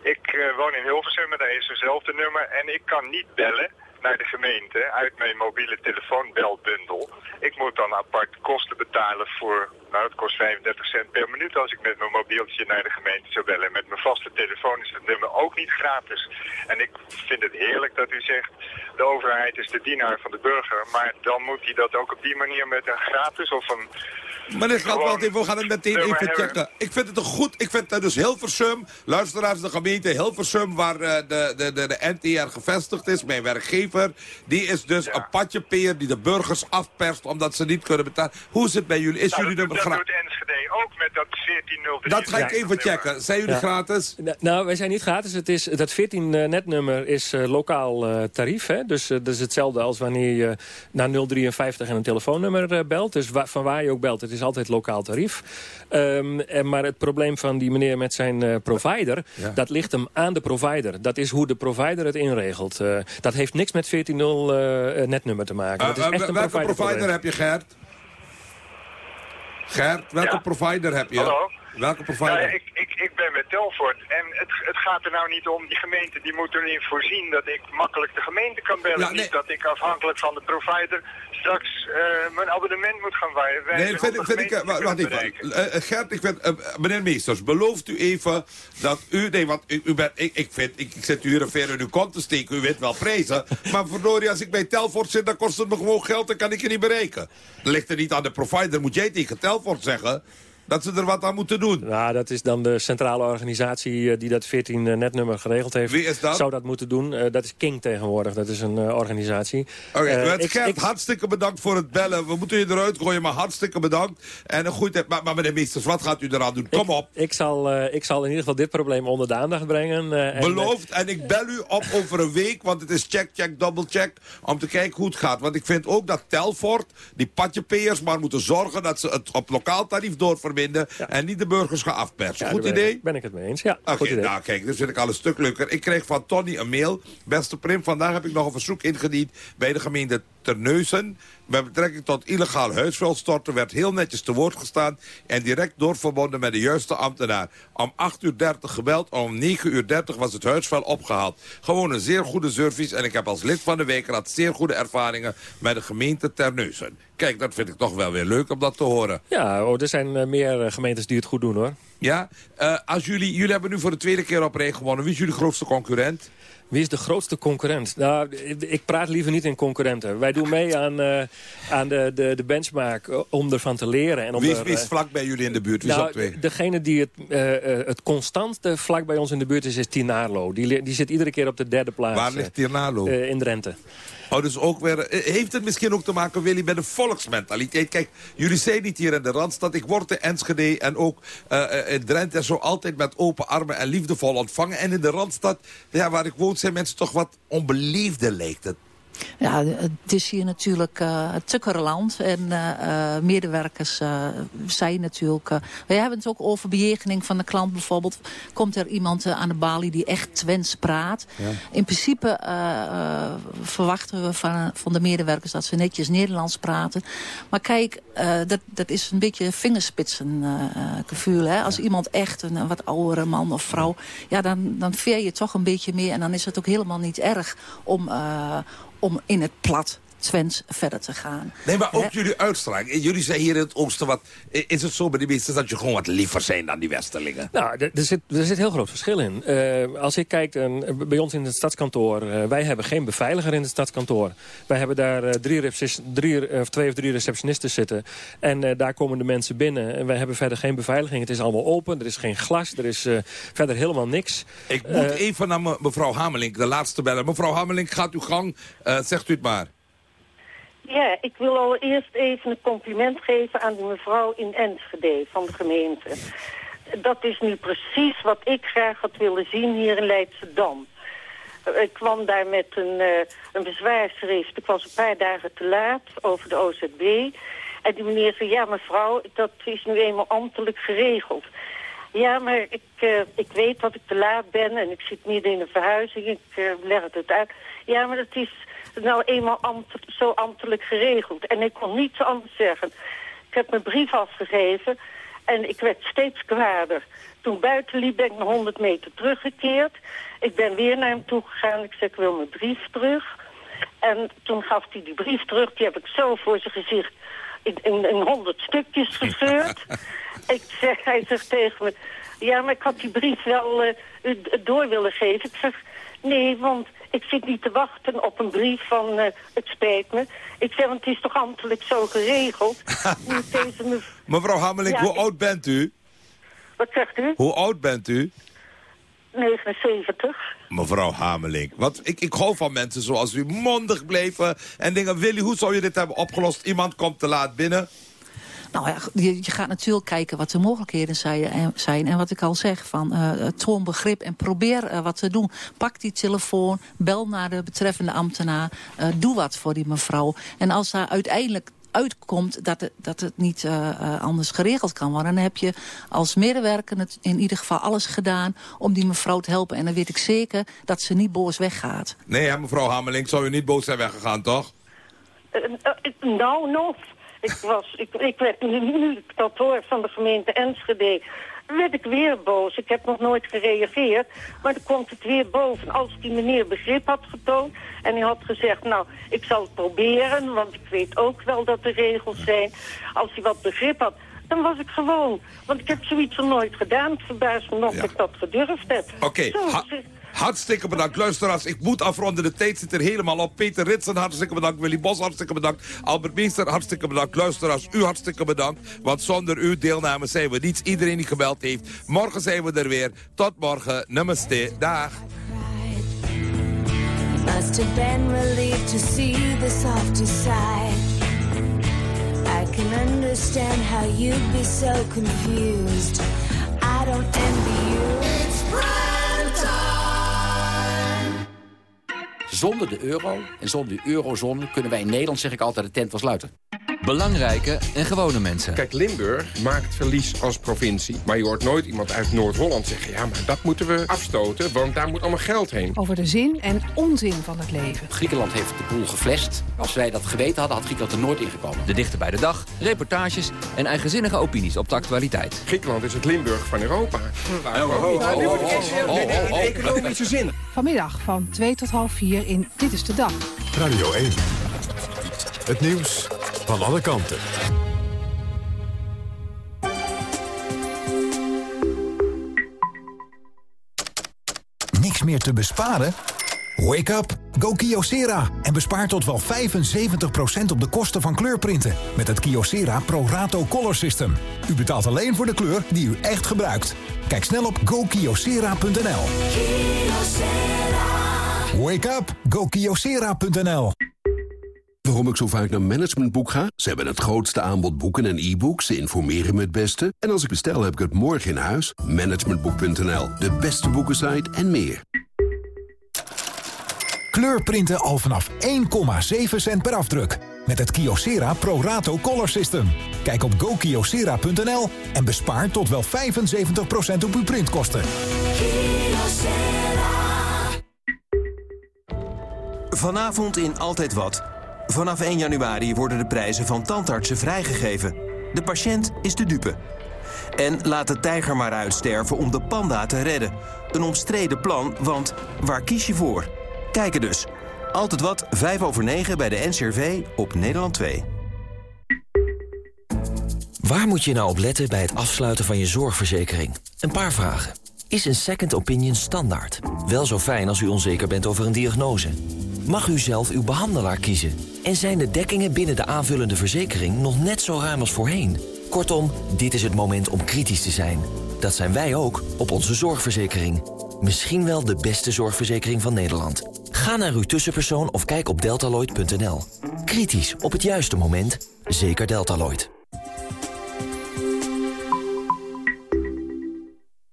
Ik eh, woon in Hilversum en daar is eenzelfde nummer. En ik kan niet bellen naar de gemeente uit mijn mobiele telefoonbelbundel. Ik moet dan apart kosten betalen voor, nou het kost 35 cent per minuut als ik met mijn mobieltje naar de gemeente zou bellen. En met mijn vaste telefoon is het nummer ook niet gratis. En ik vind het heerlijk dat u zegt, de overheid is de dienaar van de burger. Maar dan moet hij dat ook op die manier met een gratis of een... Meneer Schatwald, we gaan het meteen even hebben. checken. Ik vind het een goed, ik vind het dus Hilversum, luisteraars de gemeente Hilversum, waar eh, de, de, de, de NTR gevestigd is, mijn werkgever, die is dus een patjepeer die de burgers afperst omdat ze niet kunnen betalen. Hoe is het bij jullie? Is Nou, jullie nummer dat ook met dat 14053. Dat ga ik even checken. Zijn jullie Ja. gratis? Nou, wij zijn niet gratis. Het is, dat 14-netnummer is eh, lokaal eh, tarief. Hè? Dus eh, dat is hetzelfde als wanneer je naar 053 en een telefoonnummer eh, belt. Dus wa- van waar je ook belt, het is altijd lokaal tarief. Ehm, en, maar het probleem van die meneer met zijn eh, provider... Ja. dat ligt hem aan de provider. Dat is hoe de provider het inregelt. Eh, dat heeft niks met 14-netnummer te maken. dat is Eh, echt eh, een welke provider provider heb je, Gert? Gert, welke provider heb je? Hallo? Welke provider? Nou, ik, ik, ik ben met Telfort en het, het gaat er nou niet om, die gemeente die moet erin voorzien dat ik makkelijk de gemeente kan bellen. Ja, nee. Niet dat ik afhankelijk van de provider straks eh, mijn abonnement moet gaan wij- wijzen. Nee, vind, om ik- Wacht kunnen even. Eh, eh, Gert, ik vind... eh, meneer Meesters, belooft u even dat u... Nee, want u, u bent... Ik, ik, vind, ik, ik zit u hier een ver in uw kont te steken. U weet wel prijzen. maar verdorie, als ik bij Telfort zit, dan kost het me gewoon geld. Dan kan ik je niet bereiken. Dan ligt er niet aan de provider. Moet jij tegen Telfort zeggen dat ze er wat aan moeten doen. Nou, dat is dan de centrale organisatie eh, die dat 14-netnummer geregeld heeft. Wie is dat? Zou dat moeten doen. Eh, dat is King tegenwoordig. Dat is een eh, organisatie. Oké, Eh, Gert, ik- hartstikke bedankt voor het bellen. We moeten je eruit gooien, maar hartstikke bedankt. En een goed, maar, maar meneer Meesters, wat gaat u eraan doen? Kom op. Ik zal, eh, ik zal in ieder geval dit probleem onder de aandacht brengen. eh, en- Beloofd. En ik bel u op over een week, want het is check, check, double check, om te kijken hoe het gaat. Want ik vind ook dat Telfort, die patjepeers, maar moeten zorgen dat ze het op lokaal tarief doorverbinden en niet de burgers gaan afpersen. Ja, Goed ben idee? ik- Ben ik het mee eens, ja. Oké, goed idee. nou kijk, dat vind ik al een stuk leuker. Ik kreeg van Tony een mail. Beste Prim, vandaag heb ik nog een verzoek ingediend bij de gemeente Terneuzen. Met betrekking tot illegaal huisvuilstorten werd heel netjes te woord gestaan... en direct doorverbonden met de juiste ambtenaar. Om 8.30 uur gebeld, om 9.30 uur was het huisvuil opgehaald. Gewoon een zeer goede service en ik heb als lid van de Weekraad... zeer goede ervaringen met de gemeente Terneuzen. Kijk, dat vind ik toch wel weer leuk om dat te horen. Ja, oh, er zijn eh, meer eh, gemeentes die het goed doen, hoor. Ja, eh, als jullie, jullie hebben nu voor de tweede keer op rij gewonnen. Wie is jullie grootste concurrent? Wie is de grootste concurrent? Nou, ik praat liever niet in concurrenten. Wij doen mee aan, eh, aan de, de, de benchmark eh, om ervan te leren. En om Wie is, er, wie is eh, vlak bij jullie in de buurt? Wie nou, twee? degene die het, eh, het constant eh, vlak bij ons in de buurt is, is Tinarlo. Die, die zit iedere keer op de derde plaats. Waar ligt eh, in Drenthe. Oh, dus ook weer, eh, heeft het misschien ook te maken, Willy, met de volksmentaliteit? Kijk, jullie zijn niet hier in de Randstad. Ik word in Enschede en ook eh, in Drenthe en zo altijd met open armen en liefdevol ontvangen. En in de Randstad, ja, waar ik woon, zijn mensen toch wat onbeleefder lijkt het. Ja, het is hier natuurlijk uh, tukkerland en uh, medewerkers uh, zijn natuurlijk... we hebben het ook over bejegening van de klant bijvoorbeeld. Komt er iemand aan de balie die echt Twents praat? Ja. In principe verwachten we van, van de medewerkers dat ze netjes Nederlands praten. Maar kijk, dat, dat is een beetje vingerspitsengevoel. hè? Als iemand echt een, een, wat oudere man of vrouw... Ja, dan, dan veer je toch een beetje meer en dan is het ook helemaal niet erg om om in het plat Twents verder te gaan. Nee, maar ook jullie uitstraling. Jullie zijn hier in het oosten wat... Is het zo bij de meesten dat je gewoon wat liever zijn dan die westerlingen? Nou, er zit, er zit heel groot verschil in. Uh, als ik kijk, uh, bij ons in het stadskantoor... Uh, wij hebben geen beveiliger in het stadskantoor. Wij hebben daar drie, drie, of twee of drie receptionisten zitten. En daar komen de mensen binnen. En wij hebben verder geen beveiliging. Het is allemaal open, er is geen glas, er is verder helemaal niks. Ik moet even naar me, mevrouw Hamelink, de laatste bellen. Mevrouw Hamelink, gaat uw gang. zegt u het maar. Ja, ik wil allereerst even een compliment geven aan die mevrouw in Enschede van de gemeente. Dat is nu precies wat ik graag had willen zien hier in Leidschendam. Ik kwam daar met een, uh, een bezwaarschrift. Ik was een paar dagen te laat over de OZB. En die meneer zei, ja mevrouw, dat is nu eenmaal ambtelijk geregeld. Ja, maar ik, uh, ik weet dat ik te laat ben en ik zit midden in een verhuizing. Ik leg het uit. Ja, maar dat is nou eenmaal ambt, zo ambtelijk geregeld. En ik kon niets anders zeggen. Ik heb mijn brief afgegeven en ik werd steeds kwader. Toen buiten liep ben ik nog 100 meter teruggekeerd. Ik ben weer naar hem toe gegaan. Ik zei, ik wil mijn brief terug. En toen gaf hij die brief terug. Die heb ik zo voor zijn gezicht in, in, in 100 stukjes gescheurd. ik zeg, hij zegt tegen me... Ja, maar ik had die brief wel uh, door willen geven. Ik zeg, nee, want ik zit niet te wachten op een brief van uh, het spijt me. Ik zeg, want het is toch ambtelijk zo geregeld. Deze. Mevrouw Hammeling, ja, hoe ik... oud bent u? Wat zegt u? Hoe oud bent u? 79. Mevrouw Hameling, want ik, ik hou van mensen zoals u mondig bleven en dingen. Willy, hoe zou je dit hebben opgelost? Iemand komt te laat binnen. Nou ja, je, je, gaat natuurlijk kijken wat de mogelijkheden zijn. zijn. En wat ik al zeg, van uh, toon begrip en probeer uh, wat te doen. Pak die telefoon, bel naar de betreffende ambtenaar. Uh, doe wat voor die mevrouw. En als daar uiteindelijk uitkomt dat het, dat het niet uh, anders geregeld kan worden... dan heb je als medewerker het in ieder geval alles gedaan om die mevrouw te helpen. En dan weet ik zeker dat ze niet boos weggaat. Nee, hè, mevrouw Hameling, zou u niet boos zijn weggegaan, toch? Uh, nou, nog. Ik, was, ik, ik werd nu, nu ik dat hoor van de gemeente Enschede werd ik weer boos. Ik heb nog nooit gereageerd. Maar dan komt het weer boven. Als die meneer begrip had getoond en hij had gezegd... nou, ik zal het proberen, want ik weet ook wel dat er regels zijn. Als hij wat begrip had, dan was ik gewoon. Want ik heb zoiets nog nooit gedaan. Het verbaast me nog ja. dat ik dat gedurfd heb. Oké, okay. Hartstikke bedankt. Luisteraars, ik moet afronden. De tijd zit er helemaal op. Peter Ritsen, hartstikke bedankt. Willy Bos, hartstikke bedankt. Albert Meester, hartstikke bedankt. Luisteraars, u hartstikke bedankt. Want zonder uw deelname zijn we niets. Iedereen die gebeld heeft. Morgen zijn we er weer. Tot morgen. Namaste. Dag. I can understand how you'd be so confused. I don't envy you. Zonder de euro en zonder de eurozone kunnen wij in Nederland, zeg ik altijd, de tent wel sluiten. Belangrijke en gewone mensen. Kijk, Limburg maakt verlies als provincie. Maar je hoort nooit iemand uit Noord-Holland zeggen... ja, maar dat moeten we afstoten, want daar moet allemaal geld heen. Over de zin en onzin van het leven. Griekenland heeft de boel geflasht. Als wij dat geweten hadden, had Griekenland er nooit ingekomen. De dichter bij de dag, reportages en eigenzinnige opinies op de actualiteit. Griekenland is het Limburg van Europa. Economische zin. Vanmiddag van 2 tot half 4 in Dit is de Dag. Radio 1. Het nieuws van alle kanten. Niks meer te besparen? Wake up! Go Kyocera en bespaar tot wel 75% op de kosten van kleurprinten met het Kyocera Pro Rato Color System. U betaalt alleen voor de kleur die u echt gebruikt. Kijk snel op gokyocera.nl. Wake up! GoKiosera.nl Waarom ik zo vaak naar Managementboek ga? Ze hebben het grootste aanbod boeken en e-books. Ze informeren me het beste. En als ik bestel, heb ik het morgen in huis. Managementboek.nl, de beste boekensite en meer. Kleurprinten al vanaf 1,7 cent per afdruk. Met het Kyocera Pro Rato Color System. Kijk op gokyocera.nl en bespaar tot wel 75% op uw printkosten. Vanavond in Altijd Wat. Vanaf 1 januari worden de prijzen van tandartsen vrijgegeven. De patiënt is de dupe. En laat de tijger maar uitsterven om de panda te redden. Een omstreden plan, want waar kies je voor? Kijken dus. Altijd Wat, 5 over 9 bij de NCRV op Nederland 2. Waar moet je nou op letten bij het afsluiten van je zorgverzekering? Een paar vragen. Is een second opinion standaard? Wel zo fijn als u onzeker bent over een diagnose. Mag u zelf uw behandelaar kiezen? En zijn de dekkingen binnen de aanvullende verzekering nog net zo ruim als voorheen? Kortom, dit is het moment om kritisch te zijn. Dat zijn wij ook op onze zorgverzekering. Misschien wel de beste zorgverzekering van Nederland. Ga naar uw tussenpersoon of kijk op deltaloid.nl. Kritisch op het juiste moment. Zeker Deltaloid.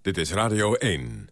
Dit is Radio 1.